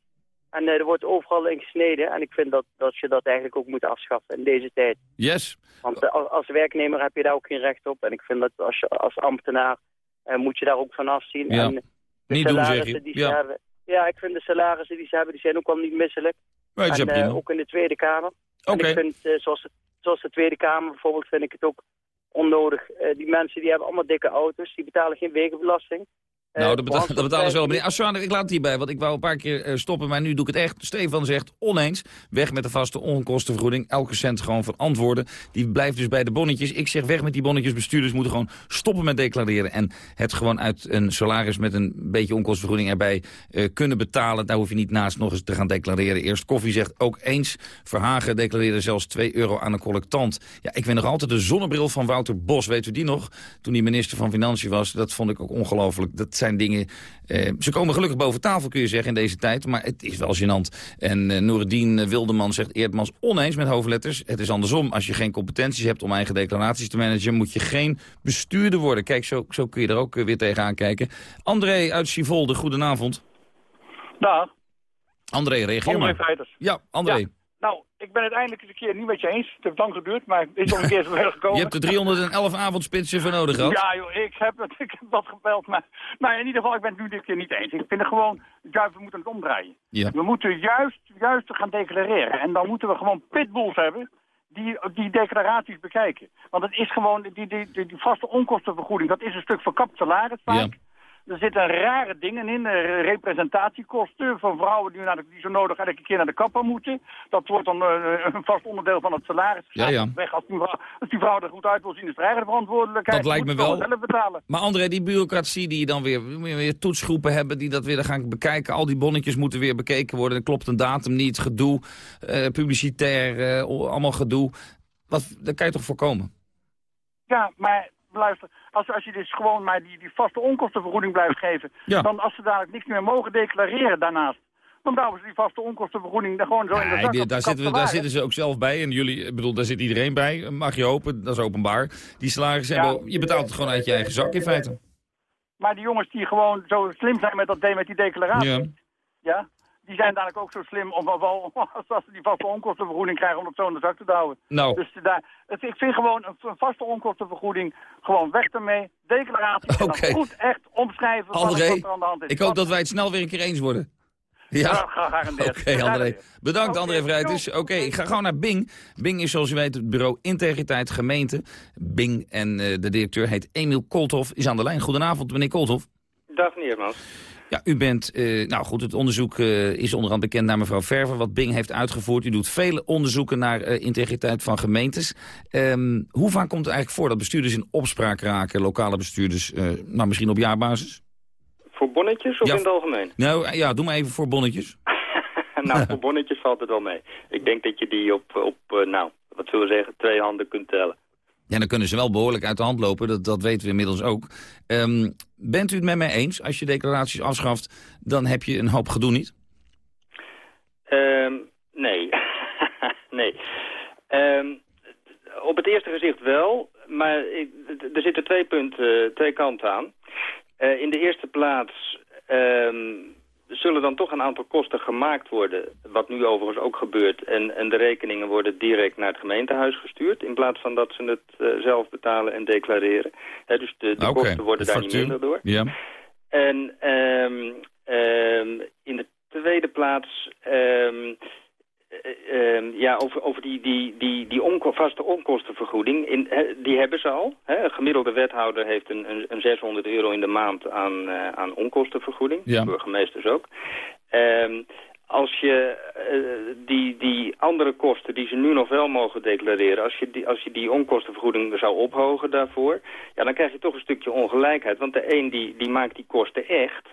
En eh, er wordt overal in gesneden. En ik vind dat, dat je dat eigenlijk ook moet afschaffen in deze tijd. Yes. Want eh, als, als werknemer heb je daar ook geen recht op. En ik vind dat als, je, als ambtenaar eh, moet je daar ook van afzien. Ja. En de Niet doen, zeg salarissen je. Die Ja. ze hebben, ja, ik vind de salarissen die ze hebben, die zijn ook wel niet misselijk. Zijn en, ook in de Tweede Kamer. En ik vind, zoals, de, zoals de Tweede Kamer bijvoorbeeld, vind ik het ook onnodig. Eh, die mensen die hebben allemaal dikke auto's, die betalen geen wegenbelasting. Eh, Nou, dat, beta- dat betalen ze wel. Meneer Aswane, ik laat het hierbij, want ik wou een paar keer eh, stoppen, maar nu doe ik het echt. Stefan zegt oneens, weg met de vaste onkostenvergoeding. Elke cent gewoon verantwoorden. Die blijft dus bij de bonnetjes. Ik zeg weg met die bonnetjes. Bestuurders moeten gewoon stoppen met declareren. En het gewoon uit een salaris met een beetje onkostenvergoeding erbij eh, kunnen betalen. Daar hoef je niet naast nog eens te gaan declareren. Eerst Koffie zegt ook eens. Verhagen declareerde zelfs 2 euro aan een collectant. Ja, ik weet nog altijd de zonnebril van Wouter Bos. Weet u die nog? Toen hij minister van Financiën was. Dat vond ik ook ongelooflijk. Dat zijn dingen... eh, ze komen gelukkig boven tafel, kun je zeggen, in deze tijd. Maar het is wel gênant. En eh Noordien Wildeman zegt Eerdmans oneens met hoofdletters. Het is andersom. Als je geen competenties hebt om eigen declaraties te managen... moet je geen bestuurder worden. Kijk, zo, zo kun je er ook eh, weer tegenaan kijken. André uit Sivolde, goedenavond. Dag. André, reageer André maar. Feiters. Ja, André. Ja. Ik ben het eindelijk eens een keer niet met je eens. Het heeft lang geduurd, maar het is nog een keer zover gekomen. Je hebt er 311 avondspitsen voor nodig gehad. Ja, joh, ik heb, het, ik heb wat gebeld. Maar nou, in ieder geval, ik ben het nu dit keer niet eens. Ik vind het gewoon, juist, we moeten het omdraaien. Ja. We moeten juist, juist gaan declareren. En dan moeten we gewoon pitbulls hebben die die declaraties bekijken. Want het is gewoon, die, die, die, die vaste onkostenvergoeding, dat is een stuk verkapt salaris vaak. Er zitten rare dingen in, eh, representatiekosten van vrouwen die, naar de, die zo nodig elke keer naar de kapper moeten. Dat wordt dan eh, een vast onderdeel van het salaris. Ja, ja. Weg als die, vrouw, als die vrouw er goed uit wil zien, is de eigen verantwoordelijkheid. Dat lijkt me wel. zelf betalen. Maar André, die bureaucratie die je dan weer, weer, toetsgroepen hebben... die dat weer gaan bekijken, al die bonnetjes moeten weer bekeken worden... er klopt een datum niet, gedoe, eh, publicitair, eh, allemaal gedoe. Wat, dat kan je toch voorkomen? Ja, maar luister, als, als je dus gewoon maar die, die vaste onkostenvergoeding blijft geven... dan als ze dadelijk niks meer mogen declareren daarnaast... dan bouwen ze die vaste onkostenvergoeding daar gewoon zo in de zak. Nee, daar, zitten we, daar zitten ze ook zelf bij. En jullie, ik bedoel, daar zit iedereen bij. Mag je hopen, dat is openbaar. Die salarissen hebben, je betaalt het gewoon uit je eigen zak in feite. Maar die jongens die gewoon zo slim zijn met, dat, met die declaratie... Ja. ja die zijn dadelijk ook zo slim om, om, als ze die vaste onkostenvergoeding krijgen om het zo in de zak te houden. Nou. Dus daar, het, ik vind gewoon een, vaste onkostenvergoeding gewoon weg ermee. Declaratie okay. goed echt omschrijven André, wat er aan de hand is. ik hoop dat wij het snel weer een keer eens worden. Ja, ja Oké, André. Bedankt, André Vrijters. Oké, ik ga gewoon naar Bing. Bing is, zoals u weet, het bureau Integriteit Gemeente. Bing en uh, de directeur heet Emiel Kolthoff. Is aan de lijn. Goedenavond, meneer Kolthoff. Dag, meneer Mans. Ja, u bent, uh, nou goed, het onderzoek uh, is onderhand bekend naar mevrouw Verver, wat Bing heeft uitgevoerd. U doet vele onderzoeken naar uh, integriteit van gemeentes. Um, hoe vaak komt het eigenlijk voor dat bestuurders in opspraak raken, lokale bestuurders, nou misschien op jaarbasis? Voor bonnetjes of in het algemeen? Nou ja, doe maar even voor bonnetjes. nou, voor bonnetjes valt het wel mee. Ik denk dat je die op, op nou, wat zullen we zeggen, twee handen kunt tellen. Ja, dan kunnen ze wel behoorlijk uit de hand lopen, dat, dat weten we inmiddels ook. Um, bent u het met mij eens? Als je declaraties afschaft, dan heb je een hoop gedoe niet? Um, nee. nee. Um, op het eerste gezicht wel, maar ik, er zitten twee punten, twee kanten aan. Uh, in de eerste plaats zullen dan toch een aantal kosten gemaakt worden, wat nu overigens ook gebeurt. En, en de rekeningen worden direct naar het gemeentehuis gestuurd, in plaats van dat ze het uh, zelf betalen en declareren. dus de, de kosten worden daar niet minder door. Ja. En um, um, in de tweede plaats... Um, uh, ja, over, over die, die, die, die onko vaste onkostenvergoeding, in, die hebben ze al. Hè. Een gemiddelde wethouder heeft een, een, een 600 euro in de maand aan, uh, aan onkostenvergoeding. Ja. Burgemeesters ook. Um, als je uh, die, die andere kosten die ze nu nog wel mogen declareren... als je die, als je die onkostenvergoeding zou ophogen daarvoor... ja, dan krijg je toch een stukje ongelijkheid. Want de een die, die maakt die kosten echt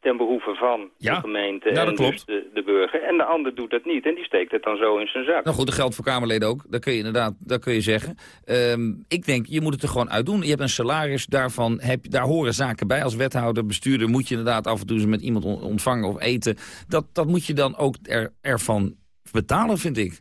ten behoeve van de gemeente en dus de, de, burger. En de ander doet dat niet en die steekt het dan zo in zijn zak. Nou goed, dat geldt voor Kamerleden ook. Dat kun je inderdaad dat kun je zeggen. Um, ik denk, je moet het er gewoon uitdoen. Je hebt een salaris, daarvan heb, daar horen zaken bij. Als wethouder, bestuurder moet je inderdaad af en toe met iemand ontvangen of eten. Dat, dat moet je dan ook er, ervan betalen, vind ik.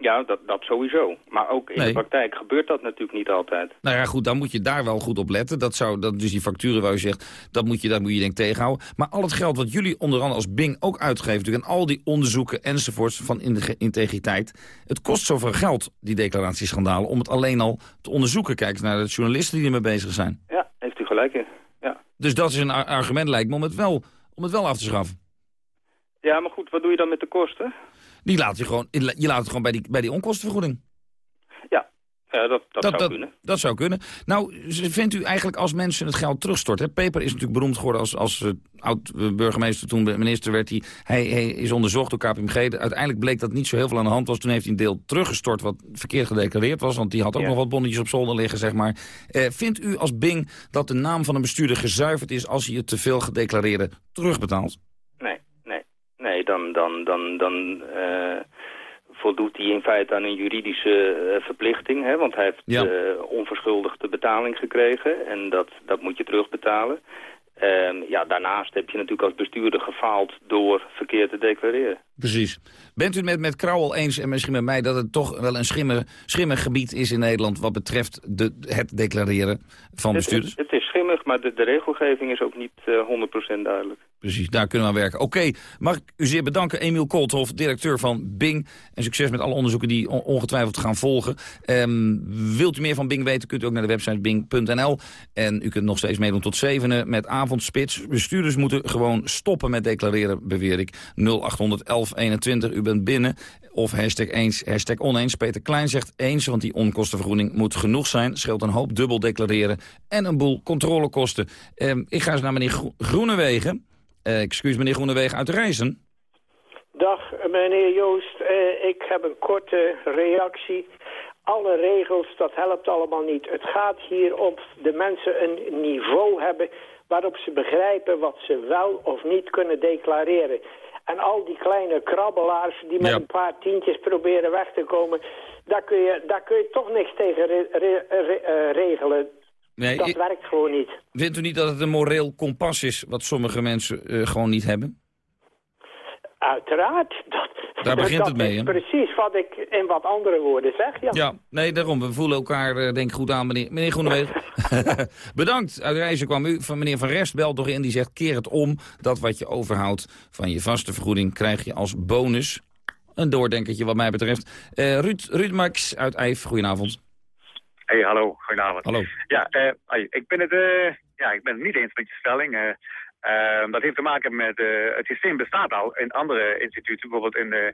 Ja, dat, dat sowieso. Maar ook in de praktijk gebeurt dat natuurlijk niet altijd. Nou ja, goed, dan moet je daar wel goed op letten. Dat zou, dat, dus die facturen waar u zegt, dat moet je, dat moet je denk tegenhouden. Maar al het geld wat jullie onder andere als Bing ook uitgeven... en al die onderzoeken enzovoorts van integriteit... het kost zoveel geld, die declaratieschandalen... om het alleen al te onderzoeken. Kijk naar de journalisten die ermee bezig zijn. Ja, heeft u gelijk in. Ja. Dus dat is een argument, lijkt me, om het wel, om het wel af te schaffen. Ja, maar goed, wat doe je dan met de kosten? Die laat je, gewoon, je laat het gewoon bij die, bij die onkostenvergoeding. Ja, uh, dat, dat, zou kunnen. Dat zou kunnen. Nou, vindt u eigenlijk als mensen het geld terugstorten... Peper is natuurlijk beroemd geworden als, als uh, oud-burgemeester... toen minister werd hij, hij, hij is onderzocht door KPMG. Uiteindelijk bleek dat niet zo heel veel aan de hand was. Toen heeft hij een deel teruggestort wat verkeerd gedeclareerd was... want die had ook nog wat bonnetjes op zolder liggen, zeg maar. Uh, vindt u als Bing dat de naam van een bestuurder gezuiverd is... als hij het te veel gedeclareerde terugbetaalt? Dan, dan, dan, dan uh, voldoet hij in feite aan een juridische uh, verplichting. Hè, want hij heeft ja. uh, onverschuldigde betaling gekregen en dat, dat moet je terugbetalen. Uh, ja, daarnaast heb je natuurlijk als bestuurder gefaald door verkeerd te declareren. Precies. Bent u het met, met Krauwel eens en misschien met mij dat het toch wel een schimmig, schimmig gebied is in Nederland wat betreft de, het declareren van bestuurders? Het, het, is schimmig, maar de, regelgeving is ook niet 100% duidelijk. Precies, daar kunnen we aan werken. Oké, mag ik u zeer bedanken, Emiel Koolthof, directeur van Bing. En succes met alle onderzoeken die ongetwijfeld gaan volgen. Um, wilt u meer van Bing weten, kunt u ook naar de website bing.nl. En u kunt nog steeds meedoen tot zevenen met avondspits. Bestuurders moeten gewoon stoppen met declareren, beweer ik. 0800 1121, u bent binnen. Of hashtag eens, hashtag oneens. Peter Klein zegt eens, want die onkostenvergoeding moet genoeg zijn. Scheelt een hoop dubbel declareren en een boel controlekosten. Um, ik ga eens naar meneer Groenewegen. Uh, excuus, meneer Groenewegen uit Reizen. Dag, meneer Joost. Uh, ik heb een korte reactie. Alle regels, dat helpt allemaal niet. Het gaat hier om de mensen een niveau hebben waarop ze begrijpen wat ze wel of niet kunnen declareren. En al die kleine krabbelaars die met een paar tientjes proberen weg te komen... daar kun je, daar kun je toch niks tegen re re re uh, regelen. Nee, dat werkt gewoon niet. Vindt u niet dat het een moreel kompas is wat sommige mensen eh, gewoon niet hebben? Uiteraard. Dat, Daar begint dat het mee, hè? precies wat ik in wat andere woorden zeg, ja. Ja, nee, daarom. We voelen elkaar, eh, denk ik, goed aan, meneer, meneer Groenewegen. Bedankt. Uit reizen kwam u. Van meneer Van Rest belt toch in. Die zegt, keer het om. Dat wat je overhoudt van je vaste vergoeding krijg je als bonus. Een doordenkertje wat mij betreft. Eh, Ruud, Ruud Max uit Eif, goedenavond. Hey, hallo. Goedenavond. Hallo. Ja, eh, ik ben het, eh, ja, ik ben het niet eens met je stelling. eh. Ehm, dat heeft te maken met, het systeem bestaat al in andere instituten, bijvoorbeeld in de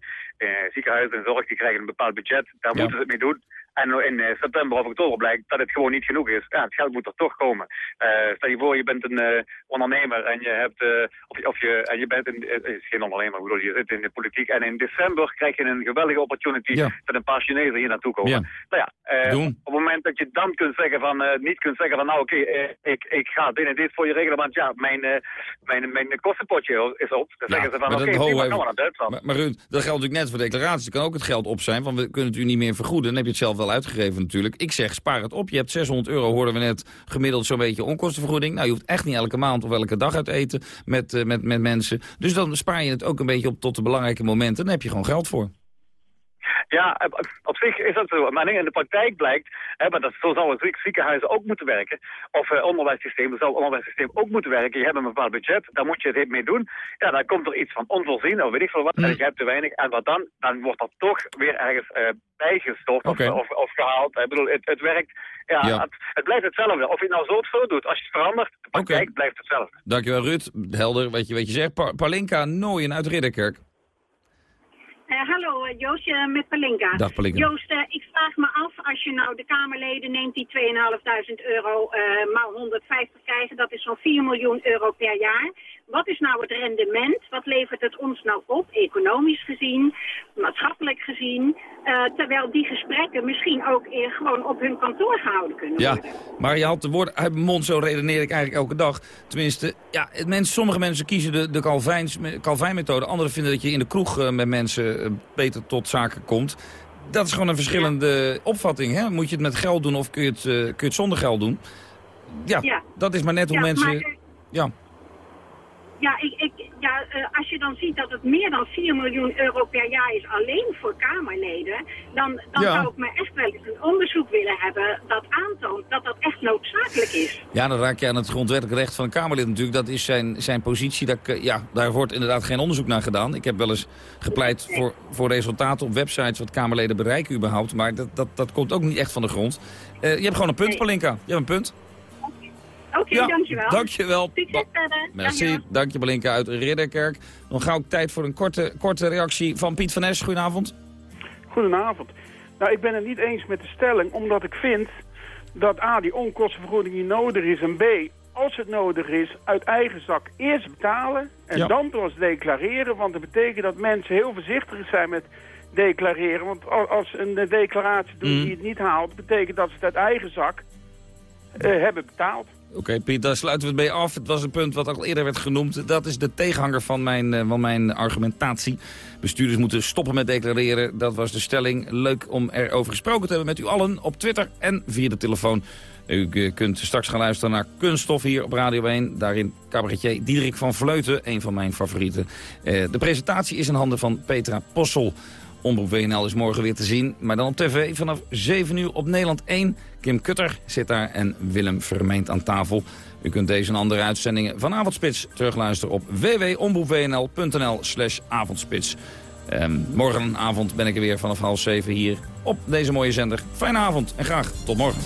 ziekenhuizen en zorg, die krijgen een bepaald budget, daar Ja. moeten ze het mee doen. En in eh, september of oktober blijkt dat het gewoon niet genoeg is. Ja, het geld moet er toch komen. Eh, stel je voor, je bent een eh, ondernemer en je hebt, of, je- of je, en je bent een, is geen ondernemer, bedoel, je zit in de politiek. En in december krijg je een geweldige opportunity Ja. dat een paar Chinezen hier naartoe komen. Ja. Nou ja, op het moment dat je dan kunt zeggen van, niet kunt zeggen van, nou oké, ik, ik ga dit en dit voor je regelen, want ja, mijn, mijn, mijn kostenpotje is op. Dan zeggen ze van, oké, ho, prima, even. gaan we naar Duitsland. Maar, maar dat geldt natuurlijk net voor declaraties. Er kan ook het geld op zijn, van we kunnen het u niet meer vergoeden. Dan heb je het zelf wel uitgegeven natuurlijk. Ik zeg, spaar het op. Je hebt 600 euro, hoorden we net, gemiddeld zo'n beetje onkostenvergoeding. Nou, je hoeft echt niet elke maand of elke dag uit eten met, eh, met, met mensen. Dus dan spaar je het ook een beetje op tot de belangrijke momenten. Dan heb je gewoon geld voor. Ja, op, op zich is dat zo. Maar in de praktijk blijkt, hè, maar dat, zo zou het ziek- ziekenhuizen ook moeten werken. Of uh, onderwijssysteem, zo zou het onderwijssysteem ook moeten werken. Je hebt een bepaald budget, daar moet je het mee doen. Ja, dan komt er iets van onvoorzien, of weet ik veel wat, en je hebt te weinig. En wat dan? Dan wordt dat toch weer ergens bijgestopt Oké. of, of, of gehaald. Ik bedoel, het, het werkt, ja, Ja. Het, het blijft hetzelfde. Of je het nou zo of zo doet, als je het verandert, de praktijk blijft hetzelfde. Dankjewel Ruud. Helder, wat je, wat je zegt. Pa Palinka Nooyen uit Ridderkerk. Eh, hallo, eh, Joost met Palinka. Dag, Palinka. Joost, eh, ik vraag me af, als je nou de Kamerleden neemt die 2.500 euro maal 150 krijgen, dat is zo'n 4 miljoen euro per jaar. Wat is nou het rendement? Wat levert het ons nou op, economisch gezien, maatschappelijk gezien? eh, terwijl die gesprekken misschien ook eh, gewoon op hun kantoor gehouden kunnen Ja, worden. maar je had de woorden uit mijn mond, zo redeneer ik eigenlijk elke dag. Tenminste, ja, het mens, sommige mensen kiezen de, de Calvijn-methode. Anderen vinden dat je in de kroeg eh, met mensen beter tot zaken komt. Dat is gewoon een verschillende opvatting. Hè? Moet je het met geld doen of kun je het, kun je het zonder geld doen? Ja, Ja. dat is maar net hoe Ja, mensen... maar, ja. Ja, ik, ik, ja eh, als je dan ziet dat het meer dan 4 miljoen euro per jaar is alleen voor Kamerleden, dan, dan Ja. zou ik me echt wel eens een onderzoek willen hebben dat aantoont dat dat echt noodzakelijk is. Ja, dan raak je aan het grondwettelijk recht van een Kamerlid natuurlijk. Dat is zijn, zijn positie. Dat, eh, ja, daar wordt inderdaad geen onderzoek naar gedaan. Ik heb wel eens gepleit voor, voor resultaten op websites... wat Kamerleden bereiken überhaupt. Maar dat, dat, dat komt ook niet echt van de grond. Eh, je hebt gewoon een punt, Palinka. Je hebt een punt. Oké, Ja, dankjewel. dankjewel. Succes verder. Merci. Dankjewel. Dank je, Palinka uit Ridderkerk. Dan ga ik tijd voor een korte, korte reactie van Piet van Es. Goedenavond. Goedenavond. Nou, ik ben het niet eens met de stelling, omdat ik vind dat A, die onkostenvergoeding niet nodig is en B, als het nodig is, uit eigen zak eerst betalen en Ja. dan pas declareren. Want dat betekent dat mensen heel voorzichtig zijn met declareren. Want al- als ze een declaratie doen Mhm. die het niet haalt, betekent dat ze het uit eigen zak eh, hebben betaald. Oké, Piet, daar sluiten we het mee af. Het was een punt wat al eerder werd genoemd. Dat is de tegenhanger van mijn, eh, van mijn argumentatie. Bestuurders moeten stoppen met declareren. Dat was de stelling. Leuk om erover gesproken te hebben met u allen op Twitter en via de telefoon. U eh, kunt straks gaan luisteren naar Kunststof hier op Radio 1. Daarin cabaretier Diederik van Vleuten, een van mijn favorieten. Eh, de presentatie is in handen van Petra Possel. Omroep WNL is morgen weer te zien, maar dan op tv vanaf 7 uur op Nederland 1. Kim Kutter zit daar en Willem Vermeend aan tafel. U kunt deze en andere uitzendingen van Avondspits terugluisteren op www.omroepwnl.nl slash avondspits. Ehm, morgenavond ben ik er weer vanaf half zeven hier op deze mooie zender. Fijne avond en graag tot morgen.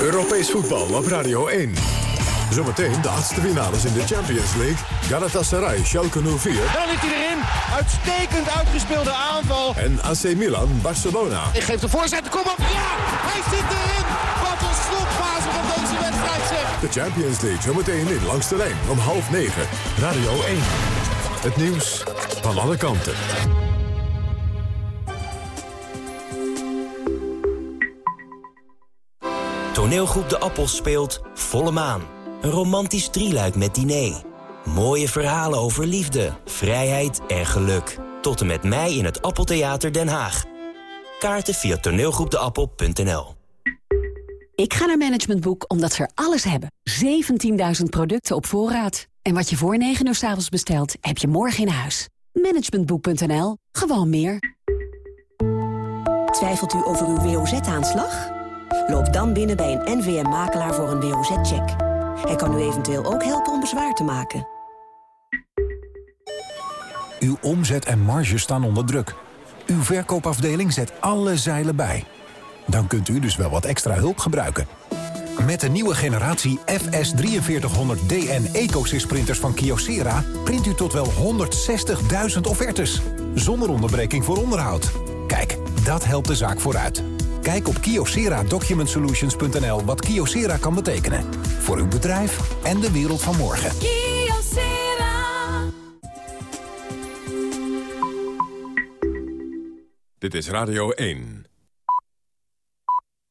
Europees voetbal op Radio 1. Zometeen de achtste finales in de Champions League. Galatasaray, Schalke 04 Daar ligt hij erin. Uitstekend uitgespeelde aanval. en AC Milan, Barcelona. Ik geef de voorzet, kom op. Ja, hij zit erin. Wat een slotfase van deze wedstrijd zeg. De Champions League zometeen in Langs de Lijn om half negen. Radio 1. Het nieuws van alle kanten. Toneelgroep De Appels speelt Volle Maan. Een romantisch drieluik met diner. Mooie verhalen over liefde, vrijheid en geluk. Tot en met mei in het Appeltheater Den Haag. Kaarten via toneelgroepdeappel.nl Ik ga naar Management Boek omdat ze er alles hebben. 17.000 producten op voorraad. En wat je voor 9 uur s avonds bestelt, heb je morgen in huis. Managementboek.nl. Gewoon meer. Twijfelt u over uw WOZ-aanslag? Loop dan binnen bij een NVM-makelaar voor een WOZ-check. Hij kan u eventueel ook helpen om bezwaar te maken. Uw omzet en marge staan onder druk. Uw verkoopafdeling zet alle zeilen bij. Dan kunt u dus wel wat extra hulp gebruiken. Met de nieuwe generatie FS4300DN EcoSys printers van Kyocera... print u tot wel 160.000 offertes. Zonder onderbreking voor onderhoud. Kijk, dat helpt de zaak vooruit. Kijk op kyocera-document-solutions.nl wat Kyocera kan betekenen. Voor uw bedrijf en de wereld van morgen. Dit is Radio 1.